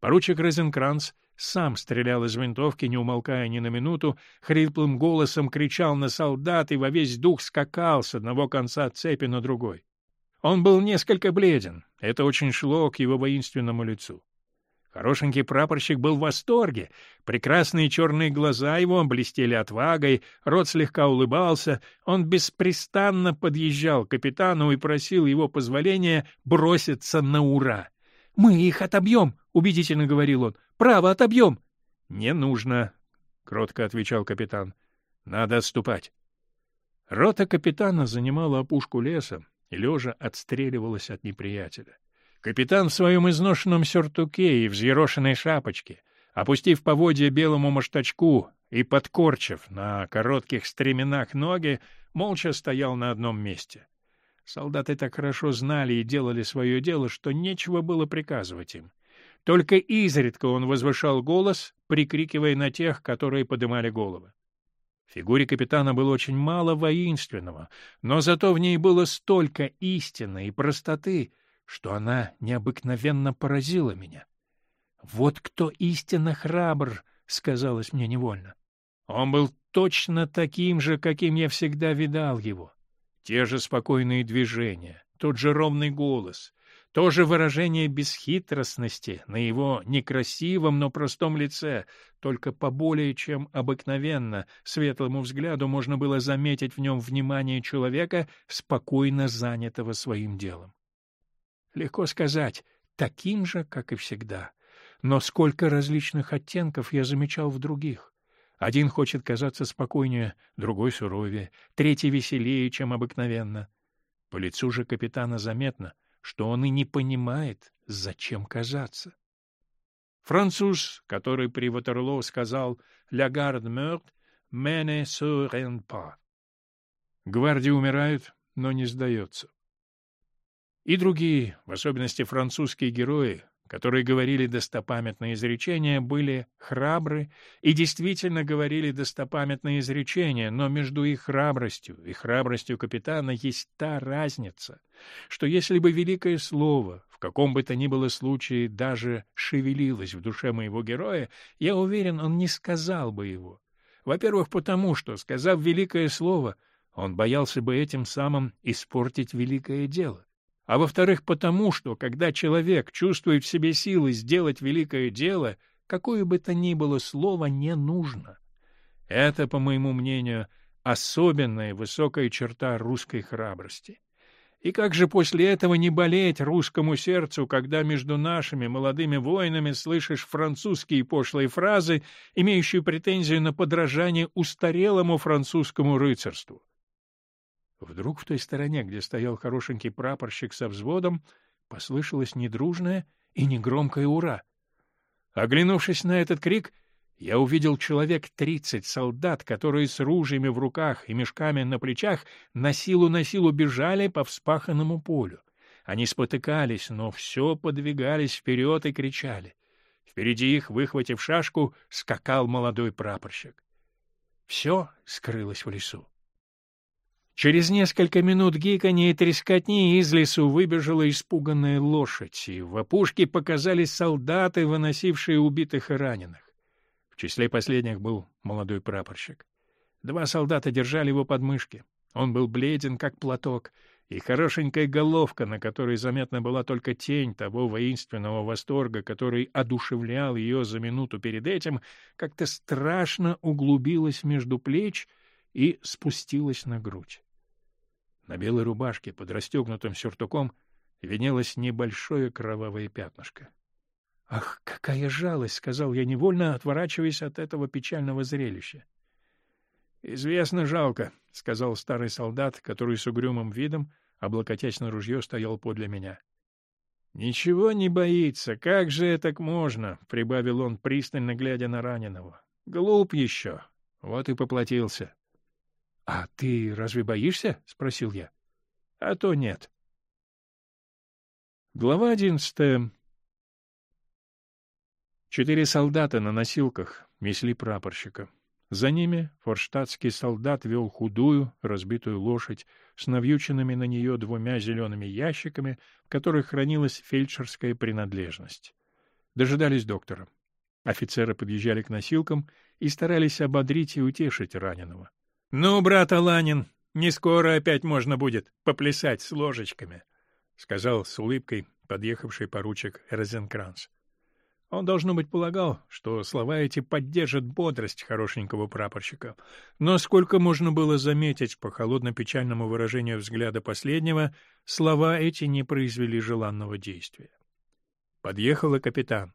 Поручик Розенкранц сам стрелял из винтовки, не умолкая ни на минуту, хриплым голосом кричал на солдат и во весь дух скакал с одного конца цепи на другой. Он был несколько бледен, это очень шло к его воинственному лицу. Хорошенький прапорщик был в восторге, прекрасные черные глаза его блестели отвагой, рот слегка улыбался, он беспрестанно подъезжал к капитану и просил его позволения броситься на ура. «Мы их отобьем!» — убедительно говорил он. «Право, отобьем!» «Не нужно!» — кротко отвечал капитан. «Надо отступать!» Рота капитана занимала опушку леса и лежа отстреливалась от неприятеля. Капитан в своем изношенном сюртуке и взъерошенной шапочке, опустив поводья белому маштачку и подкорчив на коротких стременах ноги, молча стоял на одном месте. Солдаты так хорошо знали и делали свое дело, что нечего было приказывать им. Только изредка он возвышал голос, прикрикивая на тех, которые подымали головы. В фигуре капитана было очень мало воинственного, но зато в ней было столько истины и простоты, что она необыкновенно поразила меня. «Вот кто истинно храбр», — сказалось мне невольно. Он был точно таким же, каким я всегда видал его. Те же спокойные движения, тот же ровный голос, то же выражение бесхитростности на его некрасивом, но простом лице, только поболее, чем обыкновенно, светлому взгляду можно было заметить в нем внимание человека, спокойно занятого своим делом. Легко сказать, таким же, как и всегда. Но сколько различных оттенков я замечал в других. Один хочет казаться спокойнее, другой суровее, третий веселее, чем обыкновенно. По лицу же капитана заметно, что он и не понимает, зачем казаться. Француз, который при Ватерлоо сказал «La garde meurt, mais ne se rend pas». Но не сдается. И другие, в особенности французские герои, которые говорили достопамятные изречения, были храбры и действительно говорили достопамятные изречения, но между их храбростью и храбростью капитана есть та разница, что если бы великое слово в каком бы то ни было случае даже шевелилось в душе моего героя, я уверен, он не сказал бы его. Во-первых, потому что, сказав великое слово, он боялся бы этим самым испортить великое дело а во-вторых, потому что, когда человек чувствует в себе силы сделать великое дело, какое бы то ни было слово не нужно. Это, по моему мнению, особенная высокая черта русской храбрости. И как же после этого не болеть русскому сердцу, когда между нашими молодыми воинами слышишь французские пошлые фразы, имеющие претензию на подражание устарелому французскому рыцарству? Вдруг в той стороне, где стоял хорошенький прапорщик со взводом, послышалось недружное и негромкое «Ура!». Оглянувшись на этот крик, я увидел человек тридцать солдат, которые с ружьями в руках и мешками на плечах на силу на силу бежали по вспаханному полю. Они спотыкались, но все подвигались вперед и кричали. Впереди их, выхватив шашку, скакал молодой прапорщик. Все скрылось в лесу. Через несколько минут гиканья и трескотни из лесу выбежала испуганная лошадь, и в опушке показались солдаты, выносившие убитых и раненых числе последних был молодой прапорщик. Два солдата держали его под мышки. Он был бледен, как платок, и хорошенькая головка, на которой заметна была только тень того воинственного восторга, который одушевлял ее за минуту перед этим, как-то страшно углубилась между плеч и спустилась на грудь. На белой рубашке под расстегнутым сюртуком виднелось небольшое кровавое пятнышко. «Ах, какая жалость!» — сказал я невольно, отворачиваясь от этого печального зрелища. «Известно, жалко», — сказал старый солдат, который с угрюмым видом, облокотясь на ружье, стоял подле меня. «Ничего не боится, как же это можно?» — прибавил он, пристально глядя на раненого. «Глуп еще. Вот и поплатился». «А ты разве боишься?» — спросил я. «А то нет». Глава одиннадцатая. Четыре солдата на носилках несли прапорщика. За ними форштадтский солдат вел худую, разбитую лошадь с навьюченными на нее двумя зелеными ящиками, в которых хранилась фельдшерская принадлежность. Дожидались доктора. Офицеры подъезжали к носилкам и старались ободрить и утешить раненого. — Ну, брат Аланин, не скоро опять можно будет поплясать с ложечками, — сказал с улыбкой подъехавший поручик Розенкранц. Он, должно быть, полагал, что слова эти поддержат бодрость хорошенького прапорщика. Но сколько можно было заметить по холодно-печальному выражению взгляда последнего, слова эти не произвели желанного действия. Подъехал и капитан.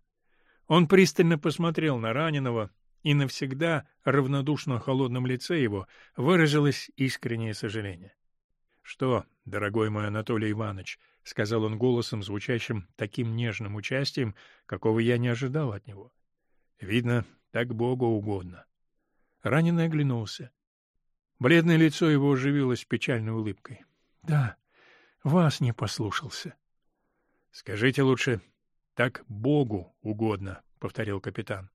Он пристально посмотрел на раненого, и навсегда равнодушно холодном лице его выразилось искреннее сожаление. — Что, дорогой мой Анатолий Иванович, —— сказал он голосом, звучащим таким нежным участием, какого я не ожидал от него. — Видно, так Богу угодно. Раненый оглянулся. Бледное лицо его оживилось печальной улыбкой. — Да, вас не послушался. — Скажите лучше, так Богу угодно, — повторил капитан.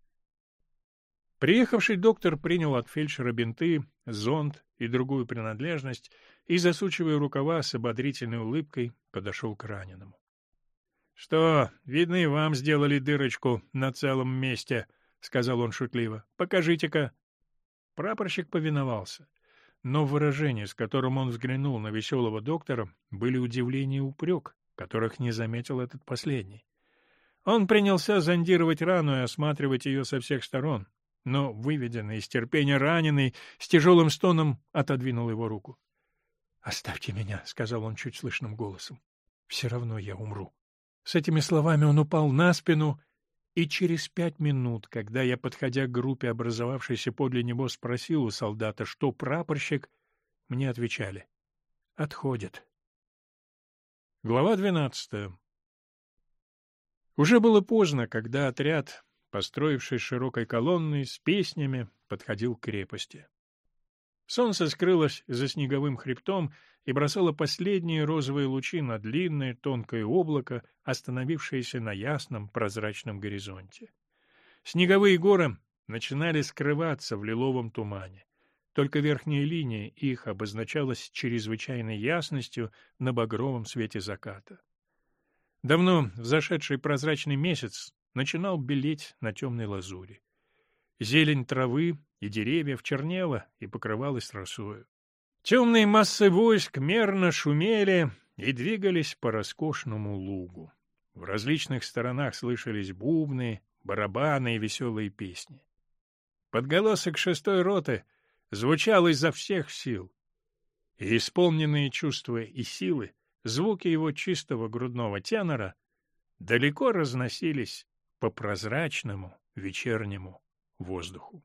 Приехавший доктор принял от фельдшера бинты, зонт и другую принадлежность и, засучивая рукава с ободрительной улыбкой, подошел к раненому. — Что, видно, и вам сделали дырочку на целом месте, — сказал он шутливо. — Покажите-ка. Прапорщик повиновался. Но выражение, с которым он взглянул на веселого доктора, были удивление и упрек, которых не заметил этот последний. Он принялся зондировать рану и осматривать ее со всех сторон, но, выведенный из терпения раненый, с тяжелым стоном отодвинул его руку. — Оставьте меня, — сказал он чуть слышным голосом. — Все равно я умру. С этими словами он упал на спину, и через пять минут, когда я, подходя к группе, образовавшейся подле него, спросил у солдата, что прапорщик, мне отвечали — отходит. Глава двенадцатая Уже было поздно, когда отряд, построившись широкой колонной, с песнями, подходил к крепости. Солнце скрылось за снеговым хребтом и бросало последние розовые лучи на длинное тонкое облако, остановившееся на ясном прозрачном горизонте. Снеговые горы начинали скрываться в лиловом тумане. Только верхняя линия их обозначалась чрезвычайной ясностью на багровом свете заката. Давно взошедший прозрачный месяц начинал белеть на темной лазури. Зелень травы и деревьев чернела и покрывалась росою. Темные массы войск мерно шумели и двигались по роскошному лугу. В различных сторонах слышались бубны, барабаны и веселые песни. Подголосок шестой роты звучал изо всех сил, и исполненные чувства и силы, звуки его чистого грудного тенора далеко разносились по прозрачному вечернему воздуху.